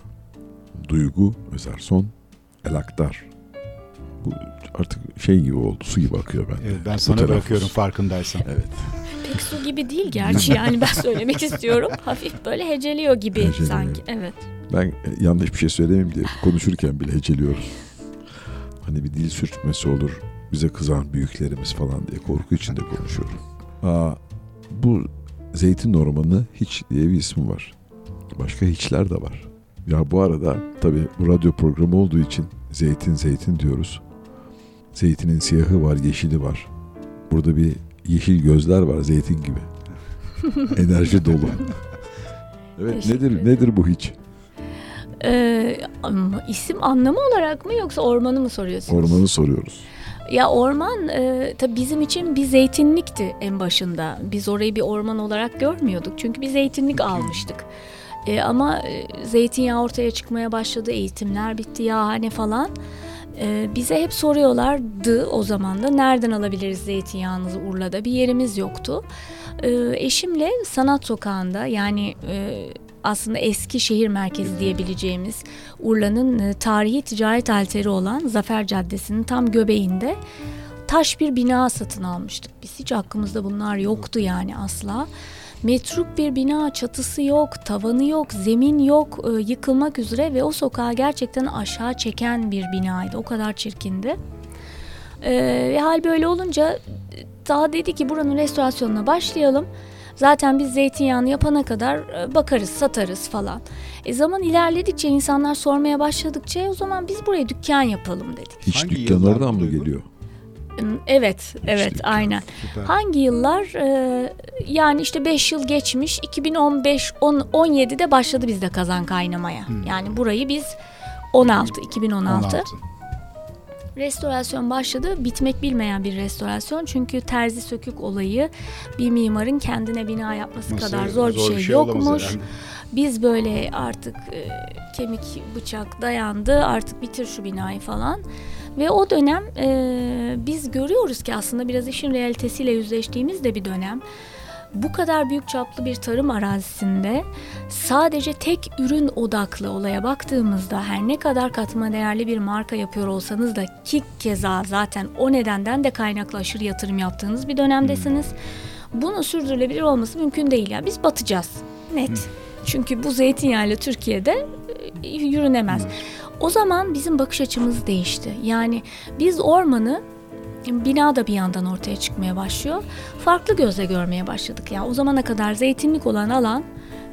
Duygu, Özerson, El Aktar. Bu artık şey gibi oldu, su gibi akıyor bende. Evet, ben sana bırakıyorum farkındaysan. Evet. Pek su gibi değil gerçi yani ben söylemek istiyorum. Hafif böyle heceliyor gibi Heceliyor. sanki. Evet. Ben e, yanlış bir şey söylemeyeyim diye konuşurken bile heceliyorum. Hani bir dil sürtmesi olur, bize kızan büyüklerimiz falan diye korku içinde konuşuyorum. Aa, bu Zeytin Ormanı Hiç diye bir ismi var. Başka hiçler de var. Ya bu arada tabii bu radyo programı olduğu için zeytin zeytin diyoruz. Zeytinin siyahı var, yeşili var. Burada bir yeşil gözler var zeytin gibi. Enerji dolu. Evet Teşekkür nedir ederim. nedir bu hiç? Ee, isim anlamı olarak mı yoksa ormanı mı soruyorsunuz? Ormanı soruyoruz. Ya orman e, tabii bizim için bir zeytinlikti en başında. Biz orayı bir orman olarak görmüyorduk. Çünkü bir zeytinlik almıştık. E, ama e, zeytinyağı ortaya çıkmaya başladı. Eğitimler bitti, yağhane falan. E, bize hep soruyorlardı o zaman da nereden alabiliriz zeytinyağınızı Urla'da bir yerimiz yoktu. E, eşimle Sanat Sokağı'nda yani e, aslında eski şehir merkezi diyebileceğimiz Urla'nın e, tarihi ticaret alteri olan Zafer Caddesi'nin tam göbeğinde taş bir bina satın almıştık. Biz hiç aklımızda bunlar yoktu yani asla. Metruk bir bina, çatısı yok, tavanı yok, zemin yok, e, yıkılmak üzere ve o sokağı gerçekten aşağı çeken bir binaydı. O kadar çirkindi. E, ve hal böyle olunca daha dedi ki buranın restorasyonuna başlayalım. Zaten biz zeytinyağını yapana kadar e, bakarız, satarız falan. E zaman ilerledikçe insanlar sormaya başladıkça "E, o zaman biz buraya dükkan yapalım dedik. Hiç Hangi dükkan oradan mı geliyor? Evet, evet, dükkan. aynen. Süper. Hangi yıllar? Ee, yani işte 5 yıl geçmiş. 2015 10, 17'de başladı bizde kazan kaynamaya. Hmm. Yani burayı biz 16 2016 16. restorasyon başladı. Bitmek bilmeyen bir restorasyon. Çünkü terzi sökük olayı bir mimarın kendine bina yapması Nasıl kadar zor, bir şey, olamaz yokmuş. herhalde. Biz böyle artık e, kemik bıçak dayandı artık bitir şu binayı falan. Ve o dönem e, biz görüyoruz ki aslında biraz işin realitesiyle yüzleştiğimiz de bir dönem. Bu kadar büyük çaplı bir tarım arazisinde sadece tek ürün odaklı olaya baktığımızda her ne kadar katma değerli bir marka yapıyor olsanız da ki keza zaten o nedenden de kaynaklı aşırı yatırım yaptığınız bir dönemdesiniz. Bunun sürdürülebilir olması mümkün değil. Yani biz batacağız. Net. Çünkü bu zeytinyağıyla Türkiye'de e, yürünemez. O zaman bizim bakış açımız değişti. Yani biz ormanı bina da bir yandan ortaya çıkmaya başlıyor. Farklı gözle görmeye başladık. Yani o zamana kadar zeytinlik olan alan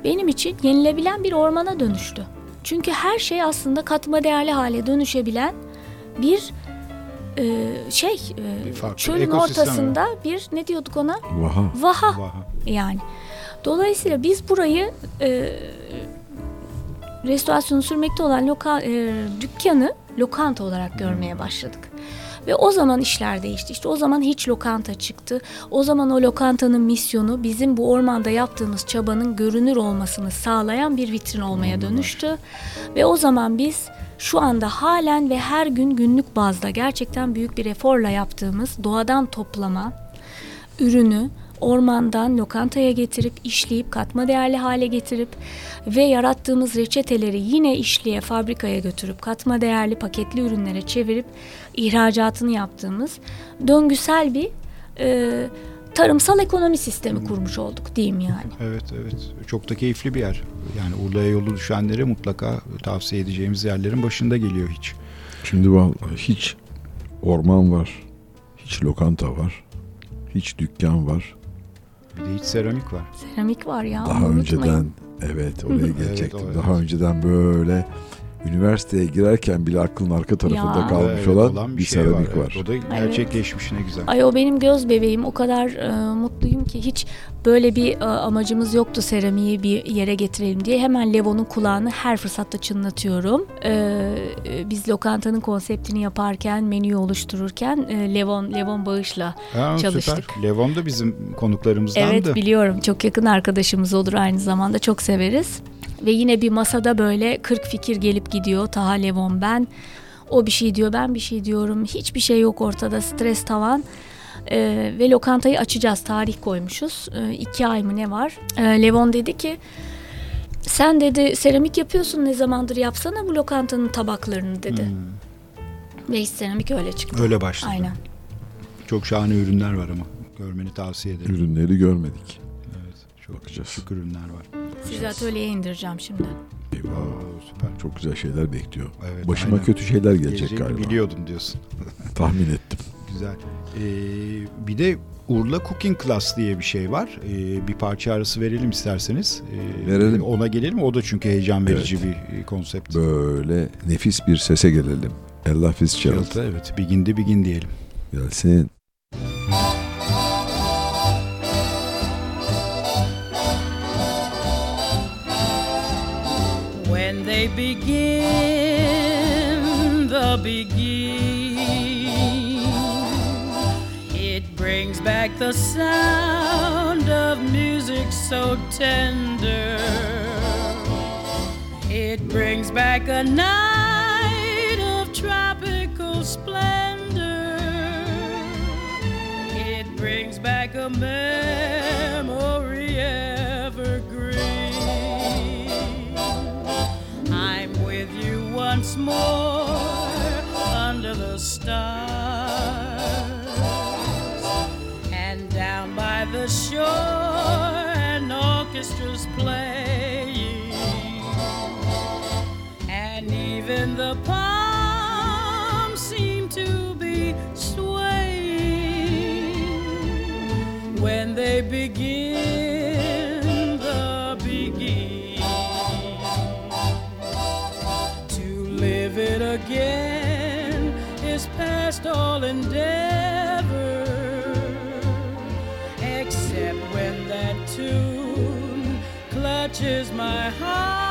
benim için yenilebilen bir ormana dönüştü. Çünkü her şey aslında katma değerli hale dönüşebilen bir e, şey e, Bir farklı çölün ekosistem ortasında bir ne diyorduk ona? Vaha. Vaha Vaha. yani. Dolayısıyla biz burayı e, restorasyonu sürmekte olan loka, e, dükkanı lokanta olarak görmeye başladık. Ve o zaman işler değişti. İşte o zaman hiç lokanta çıktı. O zaman o lokantanın misyonu bizim bu ormanda yaptığımız çabanın görünür olmasını sağlayan bir vitrin olmaya dönüştü. Ve o zaman biz şu anda halen ve her gün günlük bazda gerçekten büyük bir eforla yaptığımız doğadan toplama, ürünü ormandan lokantaya getirip işleyip katma değerli hale getirip ve yarattığımız reçeteleri yine işliye fabrikaya götürüp katma değerli paketli ürünlere çevirip ihracatını yaptığımız döngüsel bir e, tarımsal ekonomi sistemi kurmuş olduk diyeyim yani. Evet evet. Çok da keyifli bir yer. Yani Urla'ya yolu düşenlere mutlaka tavsiye edeceğimiz yerlerin başında geliyor hiç. Şimdi vallahi hiç orman var, hiç lokanta var, hiç dükkan var. Bir de hiç seramik var. Seramik var ya. Daha unutmayın. önceden evet oraya gelecektim. Evet. Daha önceden böyle üniversiteye girerken bile aklın arka tarafında Ya. kalmış Evet, olan, bir, şey seramik evet. var. O da gerçekleşmiş ne güzel. Ay o benim göz bebeğim. O kadar e, mutluyum ki hiç böyle bir e, amacımız yoktu seramiği bir yere getirelim diye. Hemen Levon'un kulağını her fırsatta çınlatıyorum. E, e, biz lokantanın konseptini yaparken, menüyü oluştururken e, Levon Levon Bağış'la Ha, çalıştık. Süper. Levon da bizim konuklarımızdandı. Evet biliyorum. Çok yakın arkadaşımız olur aynı zamanda. Çok severiz. Ve yine bir masada böyle 40 fikir gelip gidiyor. Taha Levon ben. O bir şey diyor ben bir şey diyorum. Hiçbir şey yok ortada. Stres tavan. E, ve lokantayı açacağız. Tarih koymuşuz. E, iki ay mı ne var? E, Levon dedi ki sen dedi seramik yapıyorsun ne zamandır yapsana bu lokantanın tabaklarını dedi. Ve hiç seramik öyle çıktı. Öyle başladı. Aynen. Çok şahane ürünler var ama. Görmeni tavsiye ederim. Ürünleri görmedik. Evet. Çok Bakacağız. şık ürünler var. Sizi atölyeye indireceğim şimdi. Eyvah. Süper. Çok güzel şeyler bekliyor. Evet, Başıma aynen. kötü şeyler gelecek Geleceğini galiba. biliyordum diyorsun. Tahmin ettim. Güzel. Ee, bir de Urla Cooking Class diye bir şey var. Ee, bir parça arası verelim isterseniz. Ee, Verelim. Ona gelelim. O da çünkü heyecan verici bir e, konsept. Böyle nefis bir sese gelelim. Ella Fitzgerald Gerald, evet. Begin begin diyelim. gelsin. Begin the begin, it brings back the sound of music so tender. It brings back a night of tropical splendor. It brings back a memory once more under the stars. And down by the shore an orchestra's playing. And even the palms seem to be swaying. When they begin past all endeavor except when that tune clutches my heart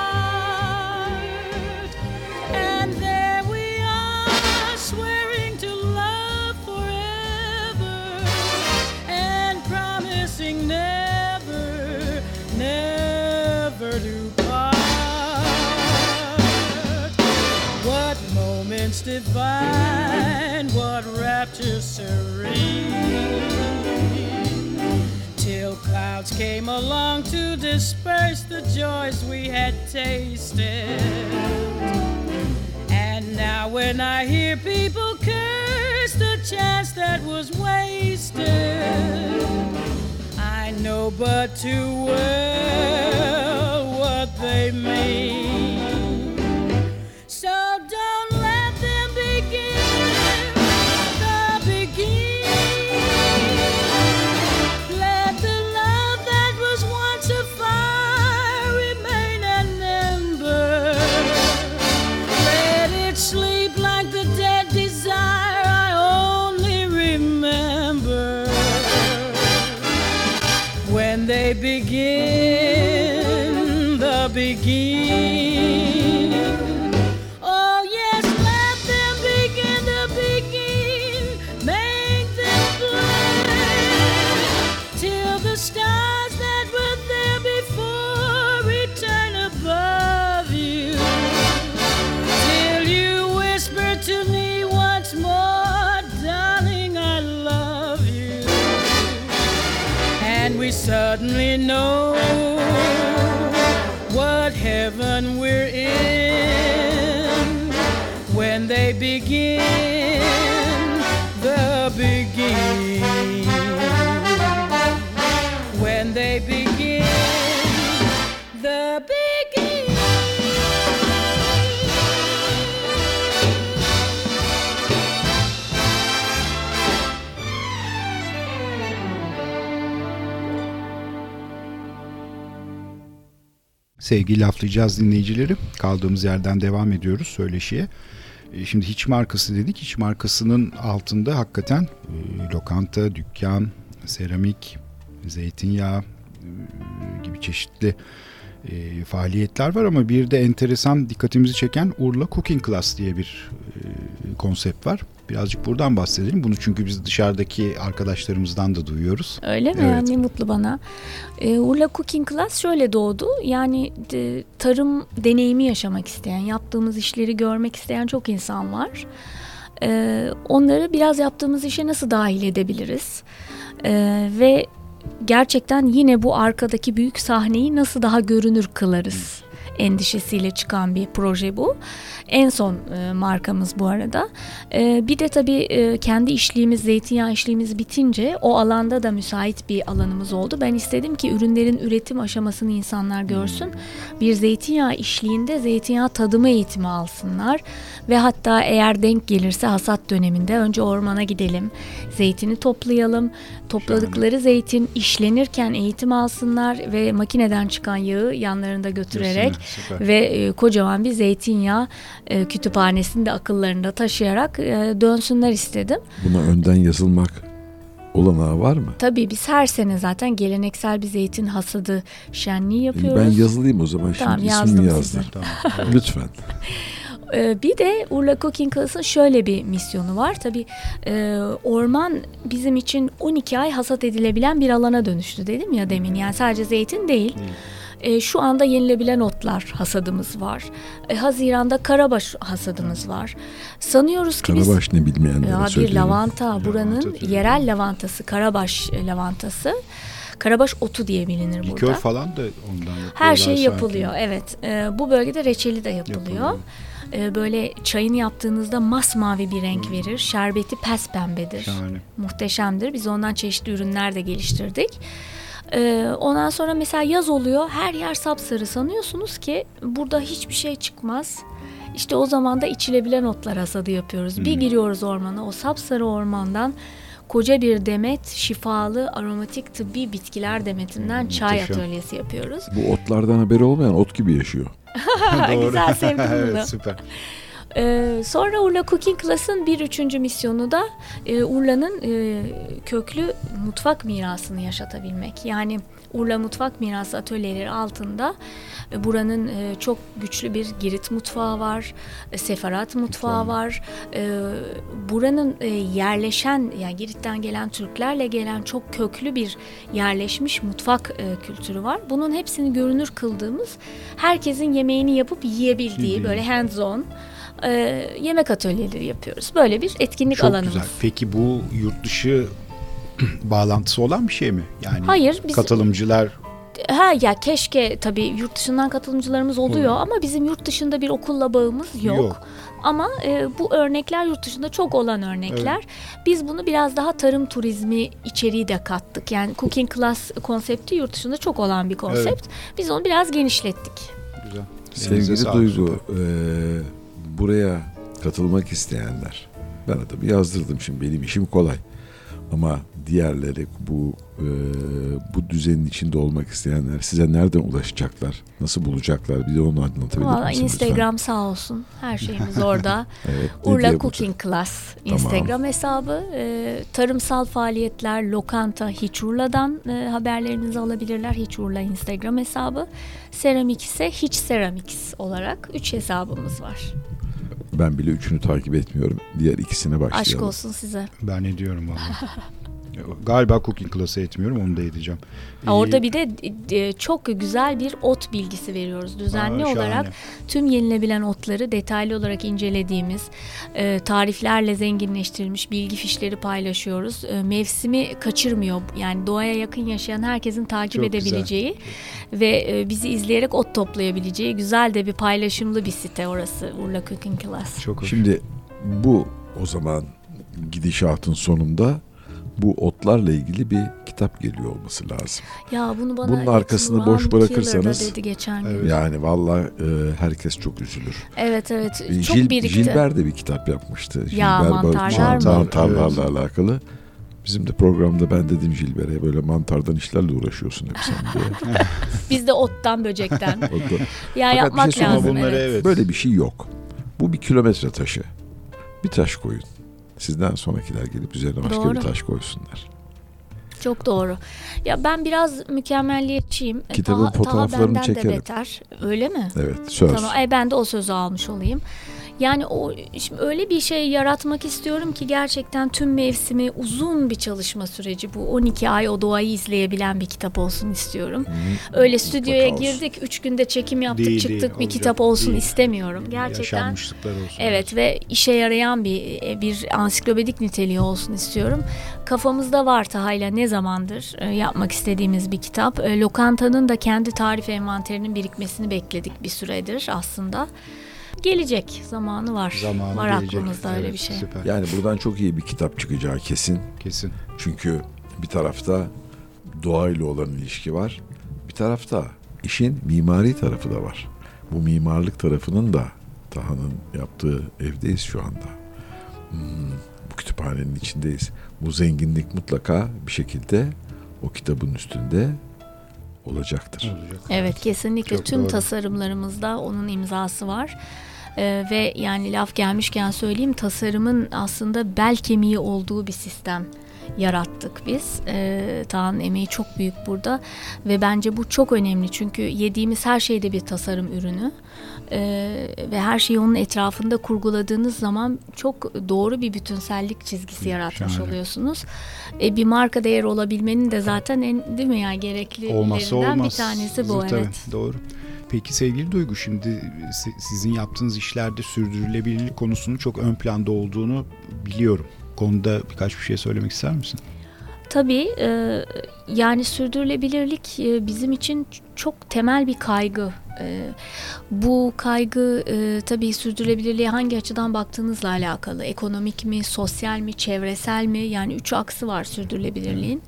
Till clouds came along to disperse the joys we had tasted. And now when I hear people curse the chance that was wasted, I know but too well what they mean. Sevgili laflayacağız dinleyicileri. Kaldığımız yerden devam ediyoruz söyleşiye. E, Şimdi hiç markası dedik. Hiç markasının altında hakikaten e, lokanta, dükkan, seramik, zeytinyağı e, gibi çeşitli faaliyetler var ama bir de enteresan dikkatimizi çeken Urla Cooking Class diye bir konsept var. Birazcık buradan bahsedelim. Bunu çünkü biz dışarıdaki arkadaşlarımızdan da duyuyoruz. Öyle mi? Evet. Ne mutlu bana. Ee, Urla Cooking Class şöyle doğdu. Yani de, tarım deneyimi yaşamak isteyen, yaptığımız işleri görmek isteyen çok insan var. E, onları biraz yaptığımız işe nasıl dahil edebiliriz? E, ve gerçekten yine bu arkadaki büyük sahneyi nasıl daha görünür kılarız? Endişesiyle çıkan bir proje bu. En son e, markamız bu arada. E, bir de tabii e, kendi işliğimiz, zeytinyağı işliğimiz bitince o alanda da müsait bir alanımız oldu. Ben istedim ki ürünlerin üretim aşamasını insanlar görsün. Bir zeytinyağı işliğinde zeytinyağı tadımı eğitimi alsınlar. Ve hatta eğer denk gelirse hasat döneminde önce ormana gidelim. Zeytini toplayalım. Topladıkları zeytin işlenirken eğitim alsınlar ve makineden çıkan yağı yanlarında götürerek Süper. ve e, kocaman bir zeytinyağı e, kütüphanesini de akıllarında taşıyarak e, dönsünler istedim. Buna önden yazılmak olanağı var mı? Tabii biz her sene zaten geleneksel bir zeytin hasadı şenliği yapıyoruz. Ben yazılayım o zaman Tamam, şimdi yazdım ismimi size. yazdır. Tamam. Lütfen. Ee, bir de Urla Cooking Class'ın şöyle bir misyonu var. Tabii e, orman bizim için 12 ay hasat edilebilen bir alana dönüştü dedim ya demin. Yani sadece zeytin değil. E, şu anda yenilebilen otlar hasadımız var. E, Haziran'da karabaş hasadımız var. Sanıyoruz ki biz Karabaş ne bilmeyenlere ya bir lavanta buranın tabii. yerel lavantası Karabaş e, lavantası. Karabaş otu diye bilinir Likör burada. falan da ondan. Her şey sanki. yapılıyor evet. E, bu bölgede reçeli de yapılıyor. Yapılıyor. E, böyle çayını yaptığınızda masmavi bir renk verir. Şerbeti pes pembedir. Şahane. Muhteşemdir. Biz ondan çeşitli ürünler de geliştirdik. E, ondan sonra mesela yaz oluyor. Her yer sapsarı. Sanıyorsunuz ki burada hiçbir şey çıkmaz. İşte o zaman da içilebilen otlar hasadı yapıyoruz. Bir giriyoruz ormana. O sapsarı ormandan koca bir demet şifalı aromatik tıbbi bitkiler demetinden çay muhteşem. atölyesi yapıyoruz. Bu otlardan haberi olmayan ot gibi yaşıyor. Güzel sevdim bunu. evet süper. Ee, sonra Urla Cooking Class'ın bir üçüncü misyonu da e, Urla'nın e, köklü mutfak mirasını yaşatabilmek. Yani Urla Mutfak Mirası atölyeleri altında e, buranın e, çok güçlü bir Girit mutfağı var, e, Sefarat mutfağı var. E, buranın e, yerleşen yani Girit'ten gelen Türklerle gelen çok köklü bir yerleşmiş mutfak e, kültürü var. Bunun hepsini görünür kıldığımız herkesin yemeğini yapıp yiyebildiği böyle hands on e, yemek atölyeleri yapıyoruz. Böyle bir etkinlik Çok alanımız. güzel. Peki bu yurt dışı bağlantısı olan bir şey mi? Yani Hayır, biz- katılımcılar Ha ya keşke tabii yurt dışından katılımcılarımız oluyor ama bizim yurt dışında bir okulla bağımız yok. Yok. Ama e, bu örnekler yurt dışında çok olan örnekler. Biz bunu biraz daha tarım turizmi içeriği de kattık. Yani cooking class konsepti yurt dışında çok olan bir konsept. Biz onu biraz genişlettik. güzel. Sevgili. Duygu, e, buraya katılmak isteyenler, ben adamı yazdırdım şimdi benim işim kolay. Ama diğerleri bu e, bu düzenin içinde olmak isteyenler size nereden ulaşacaklar? Nasıl bulacaklar? Bir de onu anlatabilir Valla misiniz Instagram sağ olsun. Her şeyimiz orada. lütfen? Evet, Urla bu- Cooking Class Instagram hesabı. E, tarımsal faaliyetler, lokanta Hiç Urla'dan e, haberlerinizi alabilirler. Hiç Urla Instagram hesabı. Seramik ise Hiç Ceramics olarak 3 hesabımız var. Ben bile üçünü takip etmiyorum. Diğer ikisine başlayalım. Aşk olsun size. Ben ediyorum valla. Galiba cooking class'ı etmiyorum onu da edeceğim. Ha, Orada Ee, bir de e, çok güzel bir ot bilgisi veriyoruz. Düzenli Aa, şahane. olarak tüm yenilebilen otları detaylı olarak incelediğimiz, e, tariflerle zenginleştirilmiş bilgi fişleri paylaşıyoruz. E, mevsimi kaçırmıyor. Yani doğaya yakın yaşayan herkesin takip Çok güzel. edebileceği ve e, bizi izleyerek ot toplayabileceği güzel de bir paylaşımlı bir site orası Urla Cooking Class. çok hoş. Şimdi bu o zaman gidişatın sonunda bu otlarla ilgili bir kitap geliyor olması lazım. Ya bunu bana Bunun arkasını boş bırakırsanız- dedi geçen gün. Evet. Yani vallahi e, herkes çok üzülür. Evet evet. E, Çok Jil- birikti. Gilbert de bir kitap yapmıştı. Ya, Gilbert mantarlar mı? Mantarlarla alakalı. Bizim de programda ben dedim Gilbert'e böyle mantardan işlerle uğraşıyorsun hep sen diye. Biz de ottan böcekten. O da- Ya bir yapmak şey lazım. bunları evet. evet. Böyle bir şey yok. Bu bir kilometre taşı. Bir taş koyun. Sizden sonrakiler gelip üzerine başka Doğru. bir taş koysunlar. Çok doğru. Ya ben biraz mükemmelliyetçiyim. E, Kitabın Taha- Taha fotoğraflarını benden de çekerim. beter. Öyle mi? Evet söz. Tamam. E, ben de o sözü almış olayım. Yani o şimdi öyle bir şey yaratmak istiyorum ki gerçekten tüm mevsimi uzun bir çalışma süreci bu. 12 ay o doğayı izleyebilen bir kitap olsun istiyorum. Öyle stüdyoya girdik, 3 günde çekim yaptık, Değil, çıktık değil, bir olacak kitap olsun değil. istemiyorum. Gerçekten Yaşanmışlıklar olsun. Evet ve işe yarayan bir e, bir ansiklopedik niteliği olsun istiyorum. Kafamızda var Taha'yla ne zamandır e, yapmak istediğimiz bir kitap. E, Lokanta'nın da kendi tarif envanterinin birikmesini bekledik bir süredir aslında. Gelecek zamanı var. Zamanı var gelecek. aklımızda öyle Evet, bir şey. Süper. Yani buradan çok iyi bir kitap çıkacağı kesin. Kesin. Çünkü bir tarafta doğayla olan ilişki var. Bir tarafta işin mimari tarafı da var. Bu mimarlık tarafının da Taha'nın yaptığı evdeyiz şu anda. Hmm, bu kütüphanenin içindeyiz. Bu zenginlik mutlaka bir şekilde o kitabın üstünde olacaktır. Olacak. Evet kesinlikle Çok tüm doğru. tasarımlarımızda onun imzası var. Ee, ve yani laf gelmişken söyleyeyim tasarımın aslında bel kemiği olduğu bir sistem yarattık biz. Ee, Taha'nın emeği çok büyük burada ve bence bu çok önemli çünkü yediğimiz her şeyde bir tasarım ürünü Ee, ve her şeyi onun etrafında kurguladığınız zaman çok doğru bir bütünsellik çizgisi yaratmış Şahane. oluyorsunuz. E, bir marka değer olabilmenin de zaten en değil mi yani olmaz. bir tanesi bu Tabii, evet. doğru. Peki sevgili Duygu şimdi si- sizin yaptığınız işlerde sürdürülebilirlik konusunun çok ön planda olduğunu biliyorum. Konuda birkaç bir şey söylemek ister misin? Tabii e, yani sürdürülebilirlik e, bizim için çok temel bir kaygı. E, bu kaygı e, tabii sürdürülebilirliğe hangi açıdan baktığınızla alakalı. Ekonomik mi, sosyal mi, çevresel mi? Yani üç aksı var sürdürülebilirliğin. E,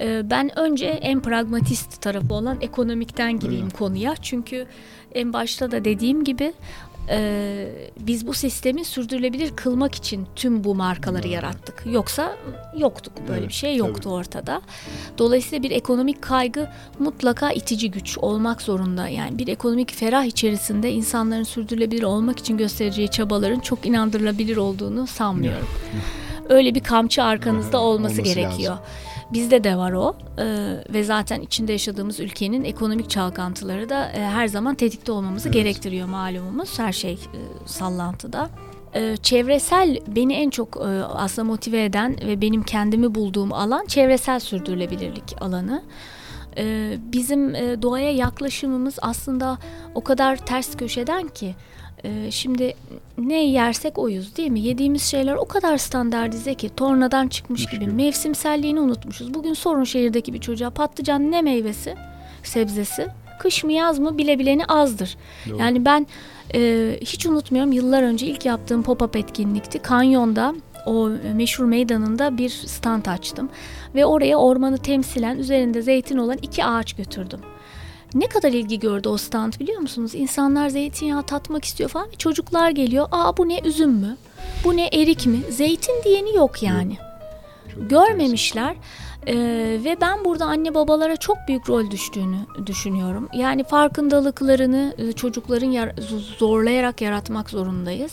ben önce en pragmatist tarafı olan ekonomikten gireyim konuya. Çünkü en başta da dediğim gibi e, biz bu sistemi sürdürülebilir kılmak için tüm bu markaları yarattık. Yoksa yoktuk böyle Evet, bir şey yoktu tabii. ortada. Dolayısıyla bir ekonomik kaygı mutlaka itici güç olmak zorunda. Yani bir ekonomik ferah içerisinde insanların sürdürülebilir olmak için göstereceği çabaların çok inandırılabilir olduğunu sanmıyorum. Öyle bir kamçı arkanızda Evet, olması, olması gerekiyor. Bizde de var o Ee, ve zaten içinde yaşadığımız ülkenin ekonomik çalkantıları da e, her zaman tetikte olmamızı Evet. gerektiriyor malumumuz. Her şey e, sallantıda. Ee, çevresel beni en çok e, aslında motive eden ve benim kendimi bulduğum alan çevresel sürdürülebilirlik alanı. Ee, bizim e, doğaya yaklaşımımız aslında o kadar ters köşeden ki e, şimdi ne yersek oyuz değil mi? Yediğimiz şeyler o kadar standartize ki tornadan çıkmış gibi gibi. mevsimselliğini unutmuşuz. Bugün sorun şehirdeki bir çocuğa patlıcan ne meyvesi, sebzesi, kış mı yaz mı bile bileni azdır. Doğru. Yani ben e, hiç unutmuyorum yıllar önce ilk yaptığım pop-up etkinlikti. Kanyon'da o meşhur meydanında bir stand açtım. Ve oraya ormanı temsilen üzerinde zeytin olan iki ağaç götürdüm. Ne kadar ilgi gördü o stand biliyor musunuz? İnsanlar zeytinyağı tatmak istiyor falan. Çocuklar geliyor. Aa bu ne üzüm mü? Bu ne erik mi? Zeytin diyeni yok yani. Çok Görmemişler. Ee, ve ben burada anne babalara çok büyük rol düştüğünü düşünüyorum. Yani farkındalıklarını e, çocukların yar- zorlayarak yaratmak zorundayız.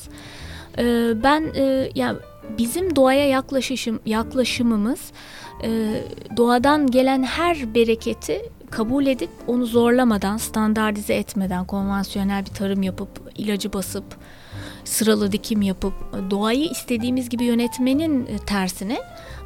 Ee, ben e, yani bizim doğaya yaklaşışım yaklaşımımız e, doğadan gelen her bereketi kabul edip onu zorlamadan, standartize etmeden, konvansiyonel bir tarım yapıp ilacı basıp sıralı dikim yapıp doğayı istediğimiz gibi yönetmenin e, tersine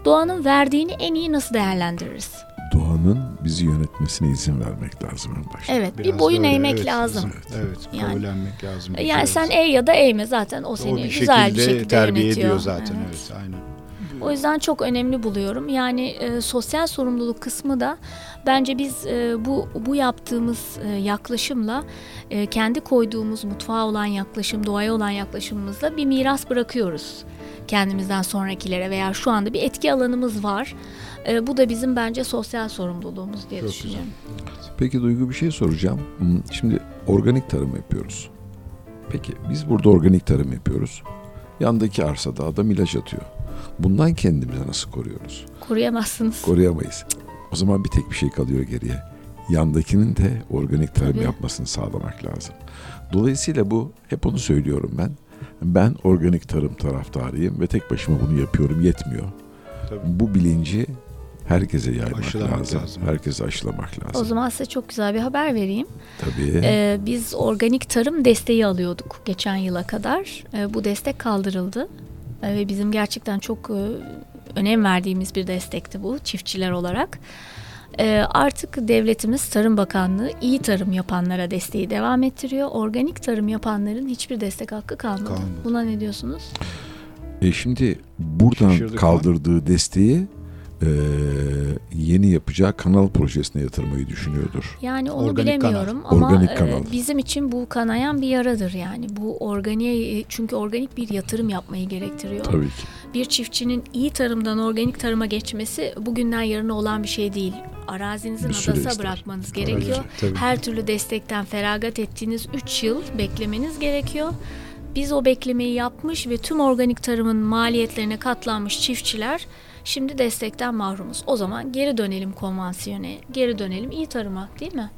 doğanın verdiğini en iyi nasıl değerlendiririz? Doğanın bizi yönetmesine izin vermek lazım en başta. Evet, Biraz bir boyun öyle, eğmek evet, lazım. Evet, Yani- kabullenmek lazım. Yani sen eğ ya da eğme zaten o o seni bir güzel şekilde, bir şekilde terbiye yönetiyor. ediyor zaten Evet. evet, aynen. O yüzden çok önemli buluyorum. Yani e, sosyal sorumluluk kısmı da bence biz e, bu bu yaptığımız e, yaklaşımla e, kendi koyduğumuz mutfağa olan yaklaşım, doğaya olan yaklaşımımızla bir miras bırakıyoruz kendimizden sonrakilere veya şu anda bir etki alanımız var. E, bu da bizim bence sosyal sorumluluğumuz diye Çok düşünüyorum. Peki Duygu bir şey soracağım. Hmm, Şimdi organik tarım yapıyoruz. Peki biz burada organik tarım yapıyoruz. Yandaki arsada adam ilaç atıyor. Bundan kendimizi nasıl koruyoruz? Koruyamazsınız. Koruyamayız. O zaman bir tek bir şey kalıyor geriye. Yandakinin de organik tarım Tabii. yapmasını sağlamak lazım. Dolayısıyla bu hep onu söylüyorum ben. Ben organik tarım taraftarıyım ve tek başıma bunu yapıyorum yetmiyor. Tabii. Bu bilinci Herkese yaymak Aşılamak lazım. lazım. Herkese aşılamak lazım. O zaman size çok güzel bir haber vereyim. Tabii. Ee, biz organik tarım desteği alıyorduk geçen yıla kadar. Ee, bu destek kaldırıldı. Ee, ve bizim gerçekten çok e, önem verdiğimiz bir destekti bu çiftçiler olarak. Ee, artık devletimiz Tarım Bakanlığı iyi tarım yapanlara desteği devam ettiriyor. Organik tarım yapanların hiçbir destek hakkı kalmadı. Kalmadı. Buna ne diyorsunuz? E şimdi buradan Şaşırdık kaldırdığı desteği e, yeni yapacağı kanal projesine yatırmayı düşünüyordur. Yani onu Organik bilemiyorum ama Organik e, kanal. bizim için bu kanayan bir yaradır yani. Bu organiğe çünkü organik bir yatırım yapmayı gerektiriyor. Tabii ki. Bir çiftçinin iyi tarımdan organik tarıma geçmesi bugünden yarına olan bir şey değil. Arazinizi nadasa ister. bırakmanız Tabii gerekiyor. ki, tabii. Her türlü destekten feragat ettiğiniz 3 yıl beklemeniz gerekiyor. Biz o beklemeyi yapmış ve tüm organik tarımın maliyetlerine katlanmış çiftçiler şimdi destekten mahrumuz. O zaman geri dönelim konvansiyone, geri dönelim iyi tarıma değil mi?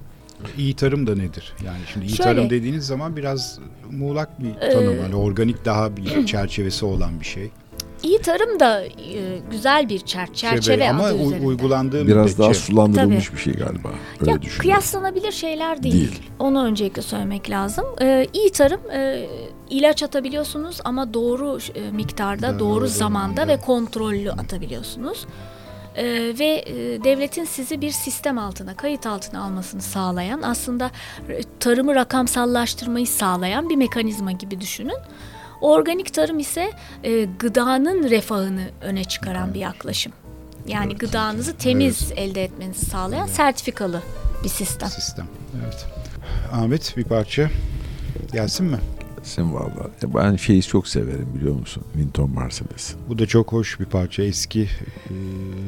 İyi tarım da nedir? Yani şimdi iyi Şöyle. tarım dediğiniz zaman biraz muğlak bir tanım. Hani organik daha bir çerçevesi olan bir şey. İyi tarım da e, güzel bir çer- çerçeve ama adı üzerinde. uygulandığı Biraz müddetçe daha sulandırılmış bir şey galiba. Öyle ya kıyaslanabilir şeyler değil. Değil. Onu öncelikle söylemek lazım. Ee, iyi tarım e, ilaç atabiliyorsunuz ama doğru e, miktarda, Doğru doğru, zamanda. zamanda ve kontrollü atabiliyorsunuz. Ee, ve e, devletin sizi bir sistem altına, kayıt altına almasını sağlayan, aslında e, tarımı rakamsallaştırmayı sağlayan bir mekanizma gibi düşünün. Organik tarım ise e, gıdanın refahını öne çıkaran bir yaklaşım. Yani gıdanızı temiz elde etmenizi sağlayan sertifikalı bir sistem. sistem. Evet. Ahmet bir parça gelsin mi? Sen valla. E, Ben şeyi çok severim biliyor musun? Winton Marsalis. Bu da çok hoş bir parça. Eski e,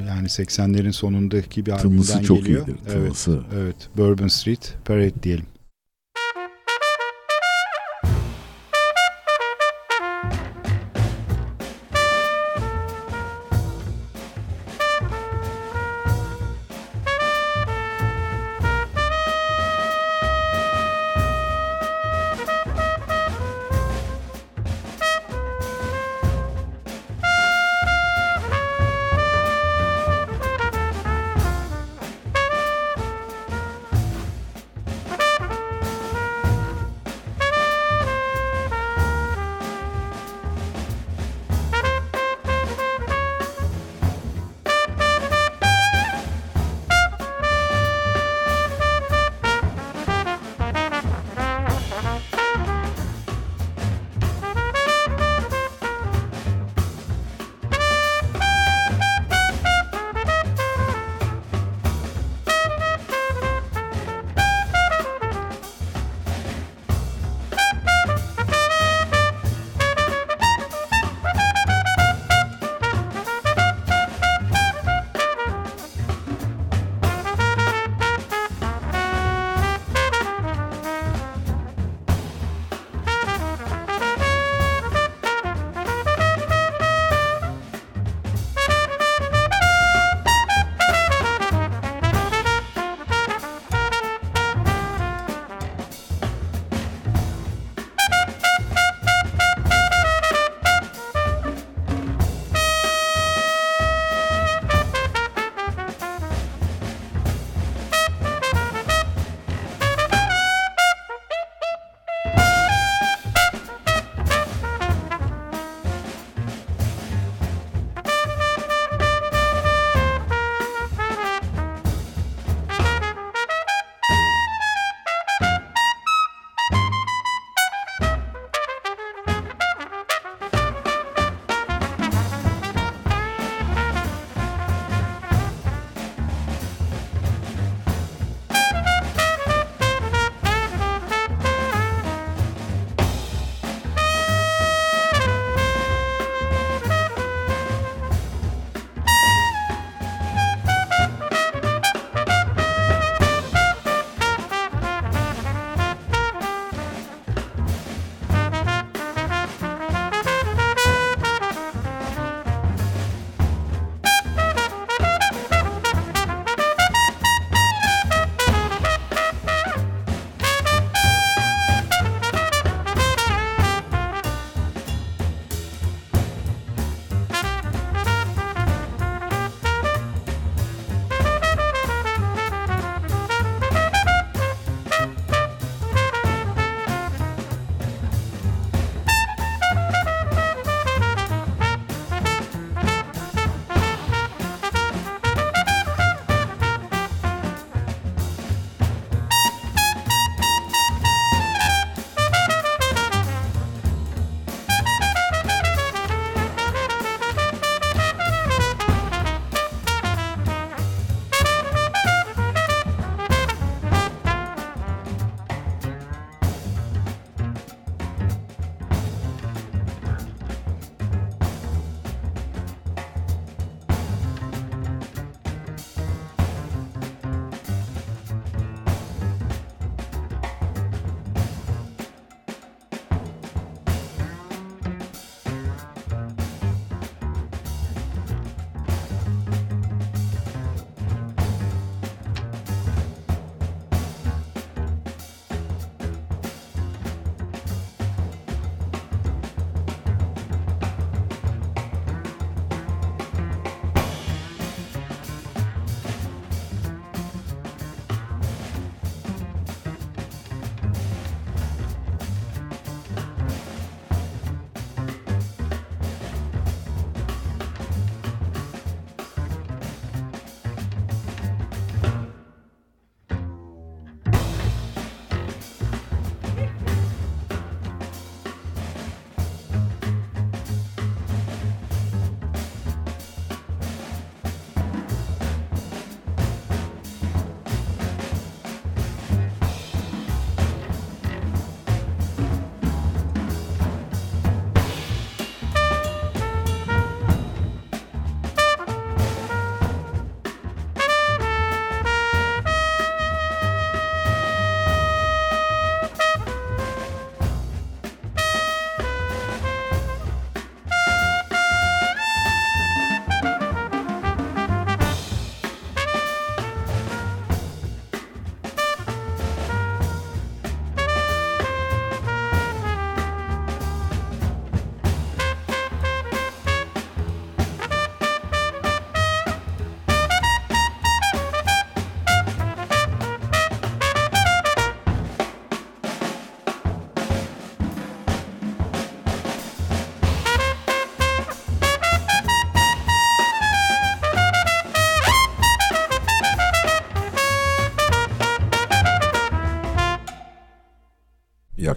yani 80'lerin sonundaki bir Tınısı albümden çok geliyor. iyidir. Evet. Tınısı. Evet. Bourbon Street Parade diyelim.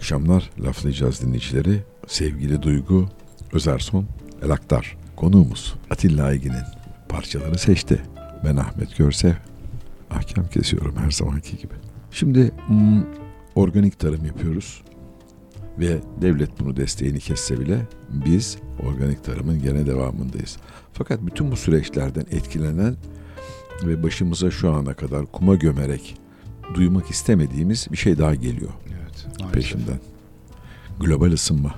Akşamlar laflayacağız dinleyicileri. Sevgili Duygu Özerson Elaktar konuğumuz Atilla Aygin'in parçalarını seçti. Ben Ahmet Görsev. Ahkam kesiyorum her zamanki gibi. Şimdi hmm, organik tarım yapıyoruz ve devlet bunu desteğini kesse bile biz organik tarımın gene devamındayız. Fakat bütün bu süreçlerden etkilenen ve başımıza şu ana kadar kuma gömerek duymak istemediğimiz bir şey daha geliyor. Maalesef. peşinden. Global ısınma.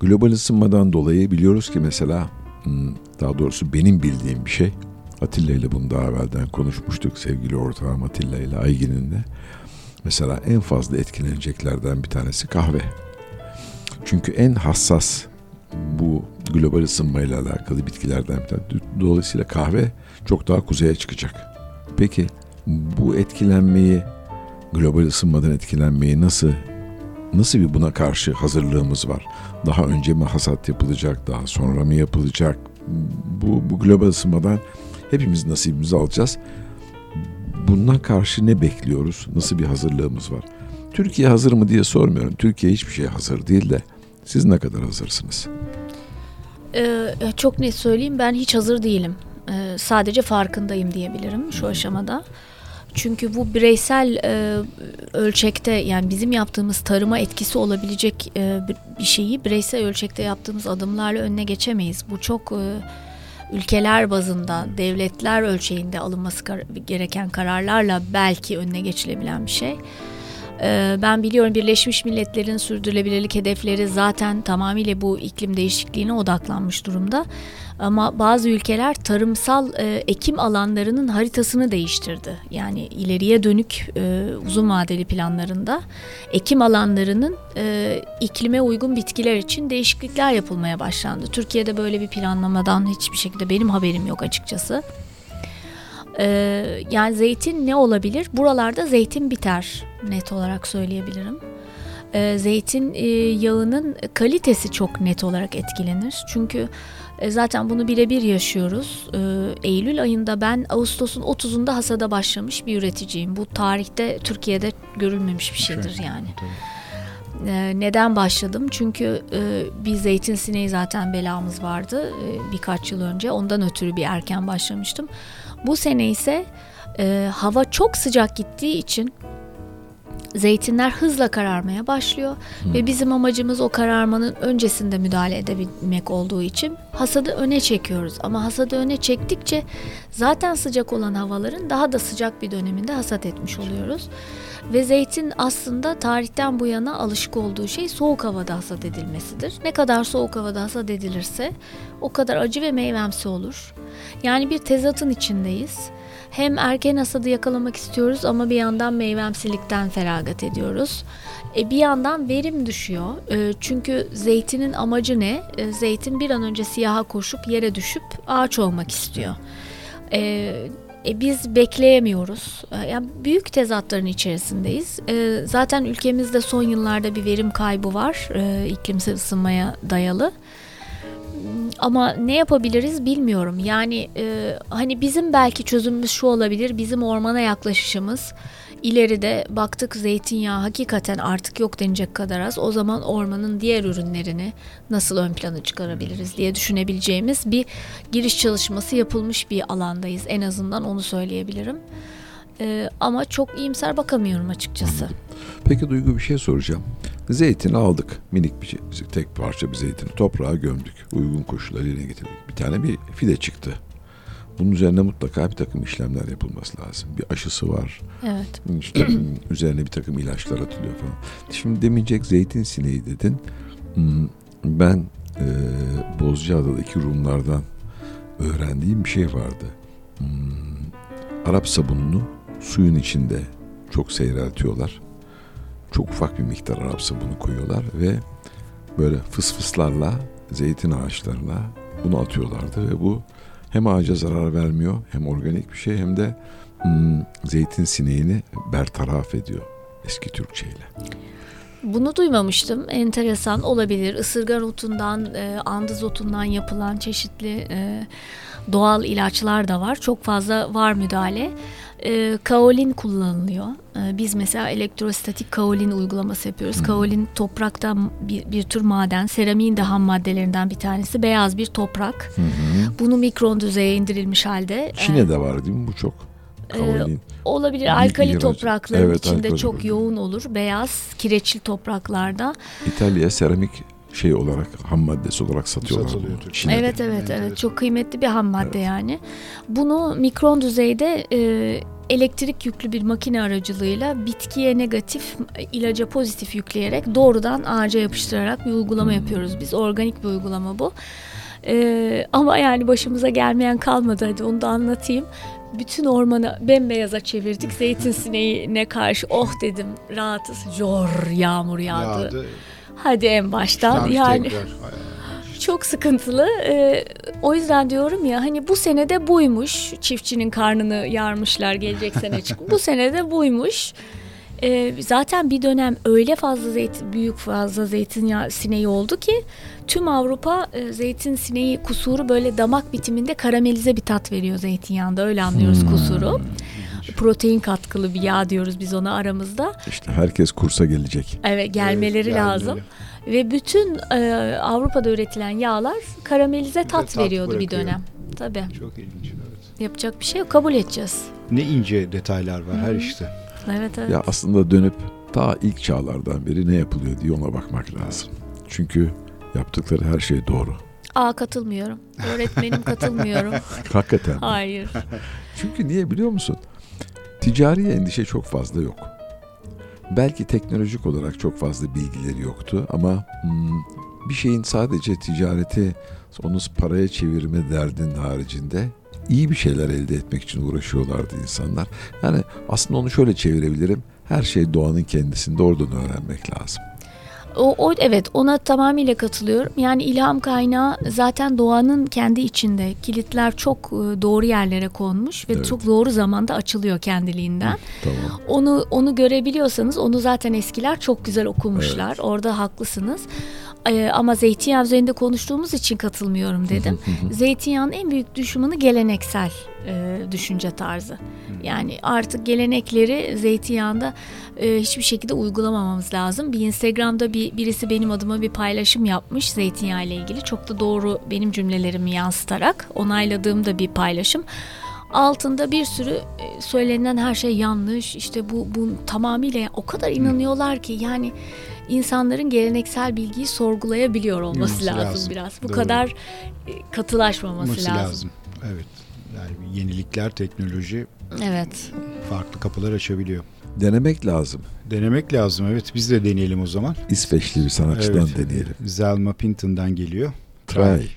Global ısınmadan dolayı biliyoruz ki mesela hmm, daha doğrusu benim bildiğim bir şey Atilla ile bunu daha evvelden konuşmuştuk sevgili ortağım Atilla ile Aygin'in de. Mesela en fazla etkileneceklerden bir tanesi kahve. Çünkü en hassas bu global ısınmayla alakalı bitkilerden bir tanesi. Dolayısıyla kahve çok daha kuzeye çıkacak. Peki bu etkilenmeyi global ısınmadan etkilenmeyi nasıl nasıl bir buna karşı hazırlığımız var? Daha önce mi hasat yapılacak, daha sonra mı yapılacak? Bu, bu global ısınmadan hepimiz nasibimizi alacağız. Bundan karşı ne bekliyoruz? Nasıl bir hazırlığımız var? Türkiye hazır mı diye sormuyorum. Türkiye hiçbir şeye hazır değil de siz ne kadar hazırsınız? Ee, çok net söyleyeyim ben hiç hazır değilim. Ee, sadece farkındayım diyebilirim şu aşamada. Çünkü bu bireysel e, ölçekte yani bizim yaptığımız tarıma etkisi olabilecek e, bir- şeyi bireysel ölçekte yaptığımız adımlarla önüne geçemeyiz. Bu çok e, ülkeler bazında, devletler ölçeğinde alınması gereken kararlarla belki önüne geçilebilen bir şey. Ee, Ben biliyorum Birleşmiş Milletler'in sürdürülebilirlik hedefleri zaten tamamıyla bu iklim değişikliğine odaklanmış durumda. Ama bazı ülkeler tarımsal e, ekim alanlarının haritasını değiştirdi. Yani ileriye dönük e, uzun vadeli planlarında ekim alanlarının e, iklime uygun bitkiler için değişiklikler yapılmaya başlandı. Türkiye'de böyle bir planlamadan hiçbir şekilde benim haberim yok açıkçası. Yani zeytin ne olabilir? Buralarda zeytin biter net olarak söyleyebilirim. Ee, zeytin e, yağının kalitesi çok net olarak etkilenir. Çünkü e, zaten bunu birebir yaşıyoruz. Ee, Eylül ayında ben Ağustos'un 30'unda hasada başlamış bir üreticiyim. Bu tarihte Türkiye'de görülmemiş bir şeydir yani. Ee, neden başladım? Çünkü e, bir zeytin sineği zaten belamız vardı e, birkaç yıl önce. Ondan ötürü bir erken başlamıştım. Bu sene ise e, hava çok sıcak gittiği için zeytinler hızla kararmaya başlıyor ve bizim amacımız o kararmanın öncesinde müdahale edebilmek olduğu için hasadı öne çekiyoruz. Ama hasadı öne çektikçe zaten sıcak olan havaların daha da sıcak bir döneminde hasat etmiş oluyoruz. Ve zeytin aslında tarihten bu yana alışık olduğu şey soğuk havada hasat edilmesidir. Ne kadar soğuk havada hasat edilirse o kadar acı ve meyvemsi olur. Yani bir tezatın içindeyiz. Hem erken hasadı yakalamak istiyoruz ama bir yandan meyvemsilikten feragat ediyoruz. E, bir yandan verim düşüyor. E, çünkü zeytinin amacı ne? E, zeytin bir an önce siyaha koşup yere düşüp ağaç olmak istiyor. E, e, biz bekleyemiyoruz. E, yani büyük tezatların içerisindeyiz. E, zaten ülkemizde son yıllarda bir verim kaybı var. E, iklimsel ısınmaya dayalı. Ama ne yapabiliriz bilmiyorum. Yani e, hani bizim belki çözümümüz şu olabilir. Bizim ormana yaklaşışımız ileride baktık zeytinyağı hakikaten artık yok denecek kadar az. O zaman ormanın diğer ürünlerini nasıl ön plana çıkarabiliriz diye düşünebileceğimiz bir giriş çalışması yapılmış bir alandayız. En azından onu söyleyebilirim. E, ama çok iyimser bakamıyorum açıkçası. Peki Duygu bir şey soracağım. Zeytini aldık. Minik bir şey, tek parça bir zeytini toprağa gömdük. Uygun koşullarıyla getirdik. Bir tane bir fide çıktı. Bunun üzerine mutlaka bir takım işlemler yapılması lazım. Bir aşısı var. Evet. İşte üzerine bir takım ilaçlar atılıyor falan. Şimdi demeyecek zeytin sineği dedin. Hmm, Ben e, Bozcaada'daki Rumlardan öğrendiğim bir şey vardı. Hmm, Arap sabununu suyun içinde çok seyreltiyorlar. Çok ufak bir miktar Arap sabunu koyuyorlar ve böyle fısfıslarla, zeytin ağaçlarına bunu atıyorlardı ve bu hem ağaca zarar vermiyor hem organik bir şey hem de hmm, zeytin sineğini bertaraf ediyor eski Türkçeyle. Bunu duymamıştım. Enteresan olabilir. Isırgan otundan, e, andız otundan yapılan çeşitli e, doğal ilaçlar da var. Çok fazla var müdahale. E, kaolin kullanılıyor. E, biz mesela elektrostatik kaolin uygulaması yapıyoruz. Kaolin toprakta bir, bir tür maden. Seramiğin de ham maddelerinden bir tanesi. Beyaz bir toprak. Bunu mikron düzeye indirilmiş halde. e, Çin'de var değil mi bu çok? Kaolin. Olabilir. Bir Alkali ihraç- toprakların Evet, içinde alkali çok yoğun olur. Beyaz, kireçli topraklarda. İtalya seramik şey olarak ham maddesi olarak satıyorlar. Satılıyor. Türkiye'de. Evet evet evet Evet. çok kıymetli bir ham madde yani. Bunu mikron düzeyde e, elektrik yüklü bir makine aracılığıyla bitkiye negatif, ilaca pozitif yükleyerek doğrudan ağaca yapıştırarak bir uygulama yapıyoruz biz. Organik bir uygulama bu. E, ama yani başımıza gelmeyen kalmadı hadi onu da anlatayım. Bütün ormanı bembeyaza çevirdik. Zeytin sineğine karşı oh dedim rahatız. Jor yağmur yağdı. Yağdı. Hadi en baştan yani. tekrar. Çok sıkıntılı. Ee, o yüzden diyorum ya hani bu senede buymuş. Çiftçinin karnını yarmışlar gelecek sene çık. bu senede buymuş. Ee, zaten bir dönem öyle fazla zeytin, büyük fazla zeytinyağı sineği oldu ki tüm Avrupa e, zeytin sineği kusuru böyle damak bitiminde karamelize bir tat veriyor zeytinyağında öyle anlıyoruz kusuru. Protein katkılı bir yağ diyoruz biz ona aramızda. İşte herkes kursa gelecek. Evet gelmeleri Evet, gelmeleri. lazım. Ve bütün e, Avrupa'da üretilen yağlar karamelize tat, tat veriyordu bir bırakıyor. dönem. Tabii. Çok ilginç. Evet. Yapacak bir şey yok. Kabul edeceğiz. Ne ince detaylar var her işte. Evet evet. Ya aslında dönüp ta ilk çağlardan beri ne yapılıyor diye ona bakmak lazım. Çünkü yaptıkları her şey doğru. Aa katılmıyorum. Öğretmenim katılmıyorum. Hakikaten. Hayır. Çünkü niye biliyor musun? Ticari endişe çok fazla yok. Belki teknolojik olarak çok fazla bilgileri yoktu ama hmm, bir şeyin sadece ticareti, onu paraya çevirme derdinin haricinde iyi bir şeyler elde etmek için uğraşıyorlardı insanlar. Yani aslında onu şöyle çevirebilirim. Her şey doğanın kendisinde oradan öğrenmek lazım. O, o evet ona tamamıyla katılıyorum. Yani ilham kaynağı zaten doğanın kendi içinde. Kilitler çok e, doğru yerlere konmuş ve Evet. çok doğru zamanda açılıyor kendiliğinden. Tamam. Onu onu görebiliyorsanız onu zaten eskiler çok güzel okumuşlar. Orada haklısınız. Ee, ama zeytinyağı üzerinde konuştuğumuz için katılmıyorum dedim. Zeytinyağının en büyük düşmanı geleneksel e, düşünce tarzı. Yani artık gelenekleri zeytinyağında e, hiçbir şekilde uygulamamamız lazım. Bir Instagram'da bir birisi benim adıma bir paylaşım yapmış zeytinyağı ile ilgili. Çok da doğru benim cümlelerimi yansıtarak onayladığım da bir paylaşım. Altında bir sürü e, söylenen her şey yanlış. İşte bu bu tamamıyla o kadar inanıyorlar ki yani insanların geleneksel bilgiyi sorgulayabiliyor olması lazım, lazım. biraz. Bu Doğru. kadar e, katılaşmaması Olması lazım. lazım. Evet. Yani yenilikler, teknoloji Evet. farklı kapılar açabiliyor. Denemek lazım. Denemek lazım. Evet biz de deneyelim o zaman. İsveçli bir sanatçıdan Evet. deneyelim. Zelma Pinton'dan geliyor. Try. Minutes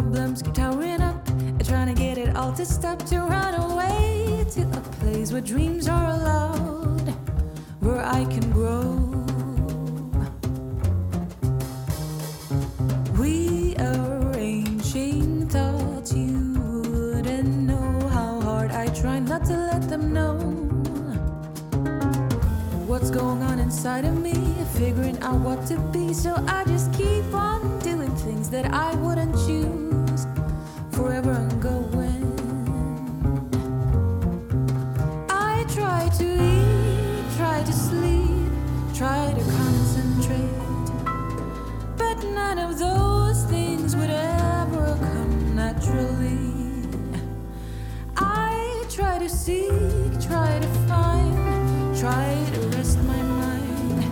Problems keep towering up, trying to get it all to stop to run away to a place where dreams are allowed, where I can grow. We arranging thoughts you wouldn't know how hard I try not to let them know what's going on inside of me, figuring out what to be. So I just keep on doing things that I wouldn't choose, forever ongoing. I try to eat, try to sleep, try to concentrate. But none of those things would ever come naturally. I try to seek, try to find, try to rest my mind.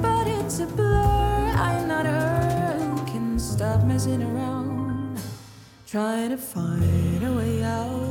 But it's a blur, I'm not her who can stop messing around. Trying to find a way out.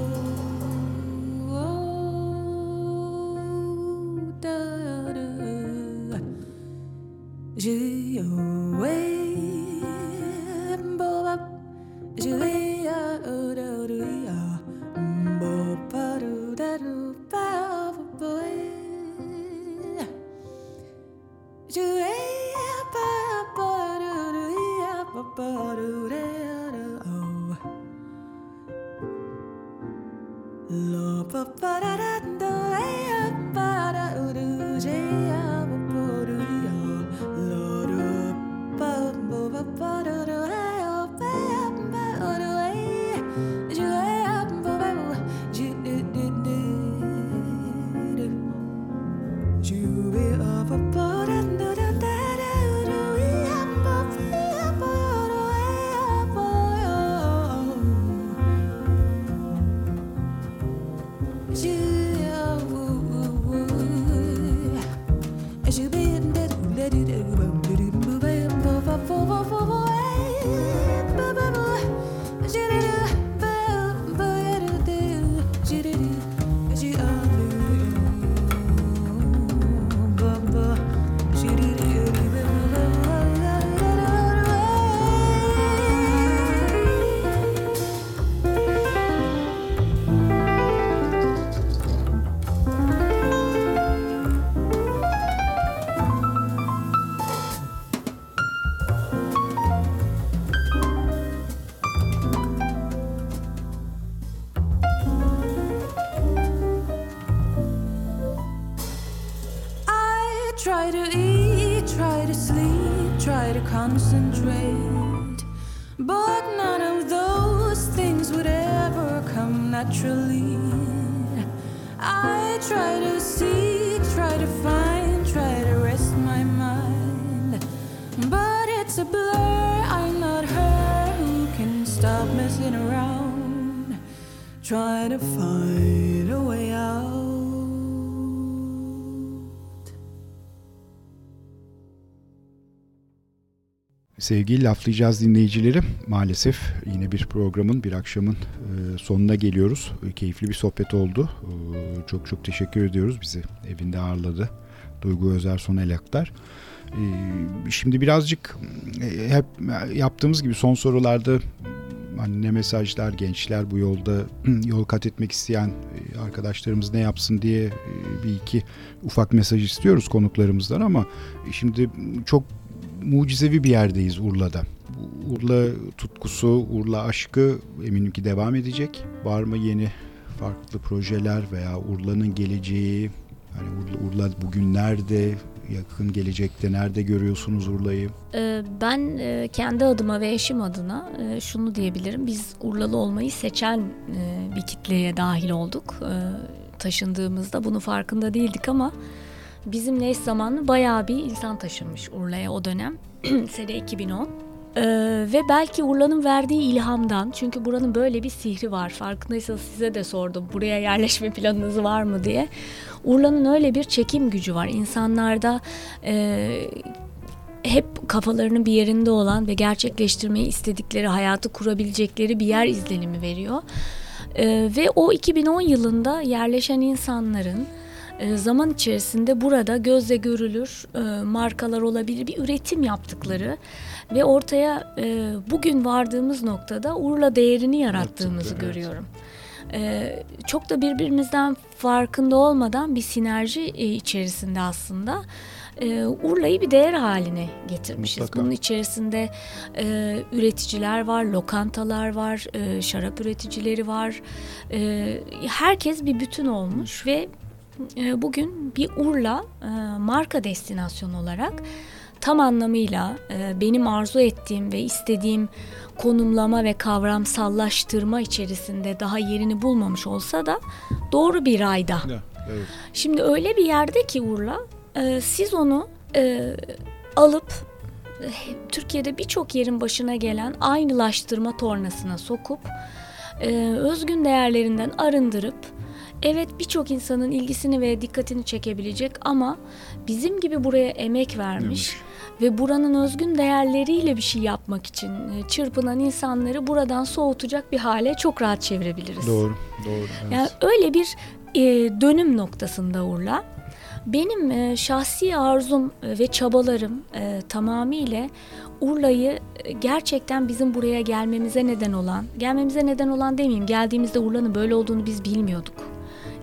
Sevgili laflayacağız dinleyicileri maalesef yine bir programın bir akşamın e, sonuna geliyoruz. E, Keyifli bir sohbet oldu. E, Çok çok teşekkür ediyoruz bizi evinde ağırladı. Duygu Özerson Elaktar. E, Şimdi birazcık hep yaptığımız gibi son sorularda hani ne mesajlar gençler bu yolda yol kat etmek isteyen arkadaşlarımız ne yapsın diye bir iki ufak mesaj istiyoruz konuklarımızdan ama şimdi çok mucizevi bir yerdeyiz Urla'da. Urla tutkusu, Urla aşkı eminim ki devam edecek. Var mı yeni farklı projeler veya Urla'nın geleceği? Hani Urla, Urla bugün nerede? Yakın gelecekte nerede görüyorsunuz Urla'yı? Ee, Ben e, kendi adıma ve eşim adına e, şunu diyebilirim. Biz Urlalı olmayı seçen e, bir kitleye dahil olduk. Taşındığımızda bunu farkında değildik ama bizimle eş zamanlı bayağı bir insan taşınmış Urla'ya o dönem. Sene 2010. Ee, ve belki Urla'nın verdiği ilhamdan çünkü buranın böyle bir sihri var farkındaysanız size de sordum buraya yerleşme planınız var mı diye Urla'nın öyle bir çekim gücü var insanlarda e, hep kafalarının bir yerinde olan ve gerçekleştirmeyi istedikleri hayatı kurabilecekleri bir yer izlenimi veriyor Ee, ve o 2010 yılında yerleşen insanların zaman içerisinde burada gözle görülür e, markalar olabilir bir üretim yaptıkları ve ortaya e, bugün vardığımız noktada Urla değerini yarattığımızı evet. görüyorum. E, çok da birbirimizden farkında olmadan bir sinerji e, içerisinde aslında e, Urla'yı bir değer haline getirmişiz. Mutlaka. Bunun içerisinde e, üreticiler var, lokantalar var, e, şarap üreticileri var. E, herkes bir bütün olmuş ve e, bugün bir Urla e, marka destinasyonu olarak tam anlamıyla e, benim arzu ettiğim ve istediğim konumlama ve kavramsallaştırma içerisinde daha yerini bulmamış olsa da doğru bir rayda. Evet. Şimdi öyle bir yerde ki Urla, e, siz onu e, alıp e, Türkiye'de birçok yerin başına gelen aynılaştırma tornasına sokup e, özgün değerlerinden arındırıp evet birçok insanın ilgisini ve dikkatini çekebilecek ama bizim gibi buraya emek vermiş ve buranın özgün değerleriyle bir şey yapmak için e, çırpınan insanları buradan soğutacak bir hale çok rahat çevirebiliriz. Doğru, doğru. Evet. Yani öyle bir e, dönüm noktasında Urla. Benim e, şahsi arzum e, ve çabalarım e, tamamıyla Urla'yı e, gerçekten bizim buraya gelmemize neden olan, gelmemize neden olan demeyeyim, geldiğimizde Urla'nın böyle olduğunu biz bilmiyorduk.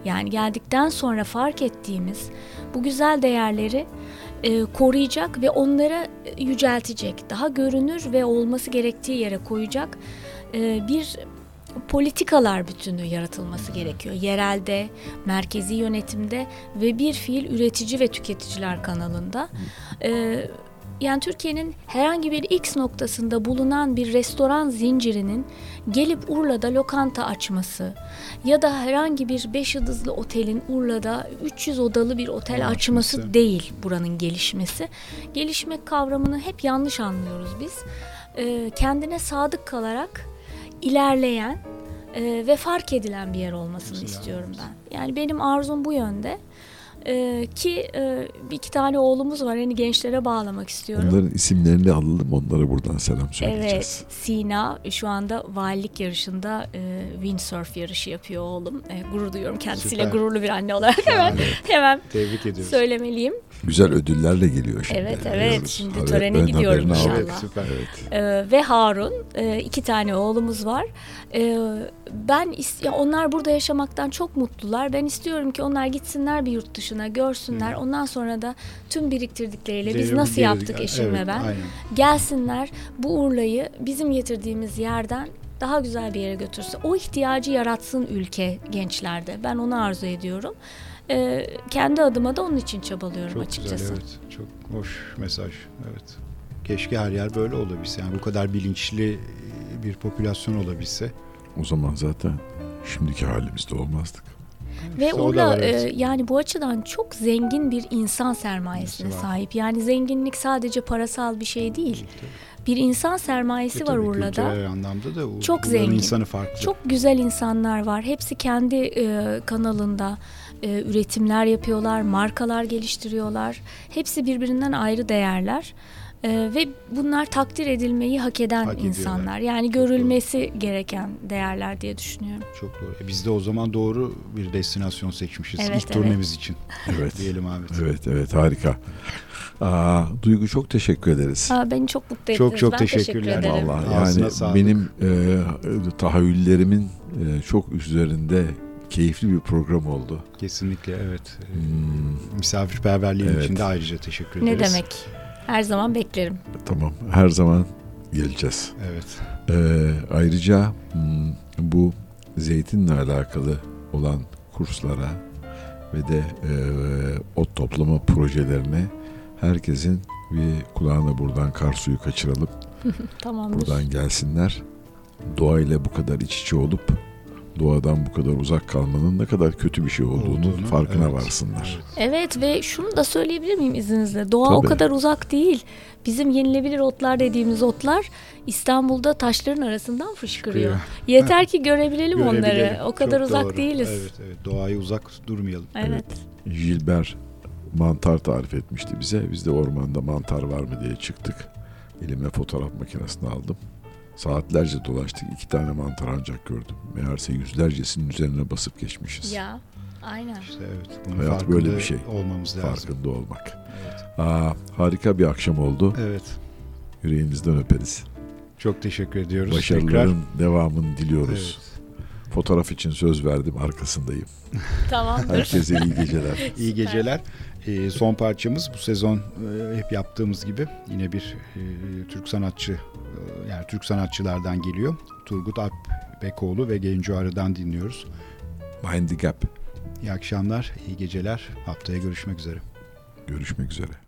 Yani geldikten sonra fark ettiğimiz bu güzel değerleri e, koruyacak ve onları e, yüceltecek, daha görünür ve olması gerektiği yere koyacak e, bir politikalar bütünü yaratılması gerekiyor. Yerelde, merkezi yönetimde ve bir fiil üretici ve tüketiciler kanalında. Ee, yani Türkiye'nin herhangi bir X noktasında bulunan bir restoran zincirinin gelip Urla'da lokanta açması ya da herhangi bir 5 yıldızlı otelin Urla'da 300 odalı bir otel açması Açması. değil buranın gelişmesi. Gelişmek kavramını hep yanlış anlıyoruz biz. Ee, kendine sadık kalarak ilerleyen e, ve fark edilen bir yer olmasını Mesela, istiyorum ben. Yani benim arzum bu yönde. Ee, ki e, bir iki tane oğlumuz var. Hani gençlere bağlamak istiyorum. Onların isimlerini alalım. Onlara buradan selam söyleyeceğiz. Evet, Sina şu anda valilik yarışında e, windsurf yarışı yapıyor oğlum. E, gurur duyuyorum kendisiyle Süper. gururlu bir anne olarak hemen hemen Tebrik ediyoruz. söylemeliyim. Güzel ödüllerle geliyor şimdi. Evet, evet. Biliyoruz. Şimdi Haber- törene gidiyorum aldık. Evet inşallah. süper. Evet. Ee, ve Harun e, iki tane oğlumuz var. Ee, ben ya onlar burada yaşamaktan çok mutlular. Ben istiyorum ki onlar gitsinler bir yurt dışına görsünler. Ondan sonra da tüm biriktirdikleriyle biz nasıl yaptık eşim evet, ve ben Aynen. gelsinler bu Urla'yı bizim getirdiğimiz yerden daha güzel bir yere götürsün. O ihtiyacı yaratsın ülke gençlerde. Ben onu arzu ediyorum. Ee, kendi adıma da onun için çabalıyorum Çok açıkçası. güzel evet. Çok hoş mesaj. Evet. Keşke her yer böyle olabilse. Yani bu kadar bilinçli e, bir popülasyon olabilse. O zaman zaten şimdiki halimizde olmazdık. Ve İşte Urla var, e, evet. yani bu açıdan çok zengin bir insan sermayesine sahip. Yani zenginlik sadece parasal bir şey değil. Bir insan sermayesi Ve var Urla'da. Anlamda da Ur- Çok Urla'nın zengin. insanı farklı. Çok güzel insanlar var. Hepsi kendi e, kanalında e, üretimler yapıyorlar, markalar geliştiriyorlar. Hepsi birbirinden ayrı değerler. E, ve bunlar takdir edilmeyi hak eden Hak ediyorlar. insanlar. Yani Çok görülmesi gereken değerler diye düşünüyorum. Çok doğru. E biz de o zaman doğru bir destinasyon seçmişiz. Evet, İlk evet. turnemiz için Evet. diyelim abi. Evet evet harika. Aa, Duygu çok teşekkür ederiz. Aa, beni çok mutlu ettiniz. Çok çok ben teşekkürler. teşekkür ederim. Vallahi yani benim e, tahayyüllerimin e, çok üzerinde keyifli bir program oldu. Kesinlikle evet. Hmm, Misafirperverliğin Evet. için de ayrıca teşekkür Ne ederiz. demek? Her zaman beklerim. tamam her zaman geleceğiz. Evet. Ee, ayrıca hmm, bu zeytinle alakalı olan kurslara ve de e, ot toplama projelerine herkesin bir kulağına buradan kar suyu kaçıralım. Tamamdır. Buradan gelsinler. Doğayla bu kadar iç içe olup doğadan bu kadar uzak kalmanın ne kadar kötü bir şey olduğunu, Olduğunu, farkına evet. varsınlar. Evet. Ve şunu da söyleyebilir miyim izninizle? Doğa o Tabii. kadar uzak değil. Bizim yenilebilir otlar dediğimiz otlar İstanbul'da taşların arasından fışkırıyor. Fışkırıyor. Yeter ki görebilelim, onları. Görebilelim. O kadar Çok uzak doğru. değiliz. Evet, evet. Doğaya uzak durmayalım. Evet. Gilbert mantar tarif etmişti bize. Biz de ormanda mantar var mı diye çıktık. Elime fotoğraf makinesini aldım. Saatlerce dolaştık. iki tane mantar ancak gördüm. Meğerse yüzlercesinin üzerine basıp geçmişiz. Ya aynen. İşte evet. Bunun Hayat böyle bir şey. olmamız lazım. Farkında olmak. Evet. Aa, harika bir akşam oldu. evet. Yüreğinizden öperiz. Çok teşekkür ediyoruz. Başarıların Tekrar. devamını diliyoruz. Evet. Fotoğraf için söz verdim arkasındayım. Tamamdır. Herkese iyi geceler. İyi geceler. Ee, son parçamız bu sezon e, hep yaptığımız gibi yine bir e, Türk sanatçı e, yani Türk sanatçılardan geliyor. Turgut Alpbekoğlu ve Genco Arı'dan dinliyoruz. Mind the Gap. İyi akşamlar, iyi geceler. Haftaya görüşmek üzere. Görüşmek üzere.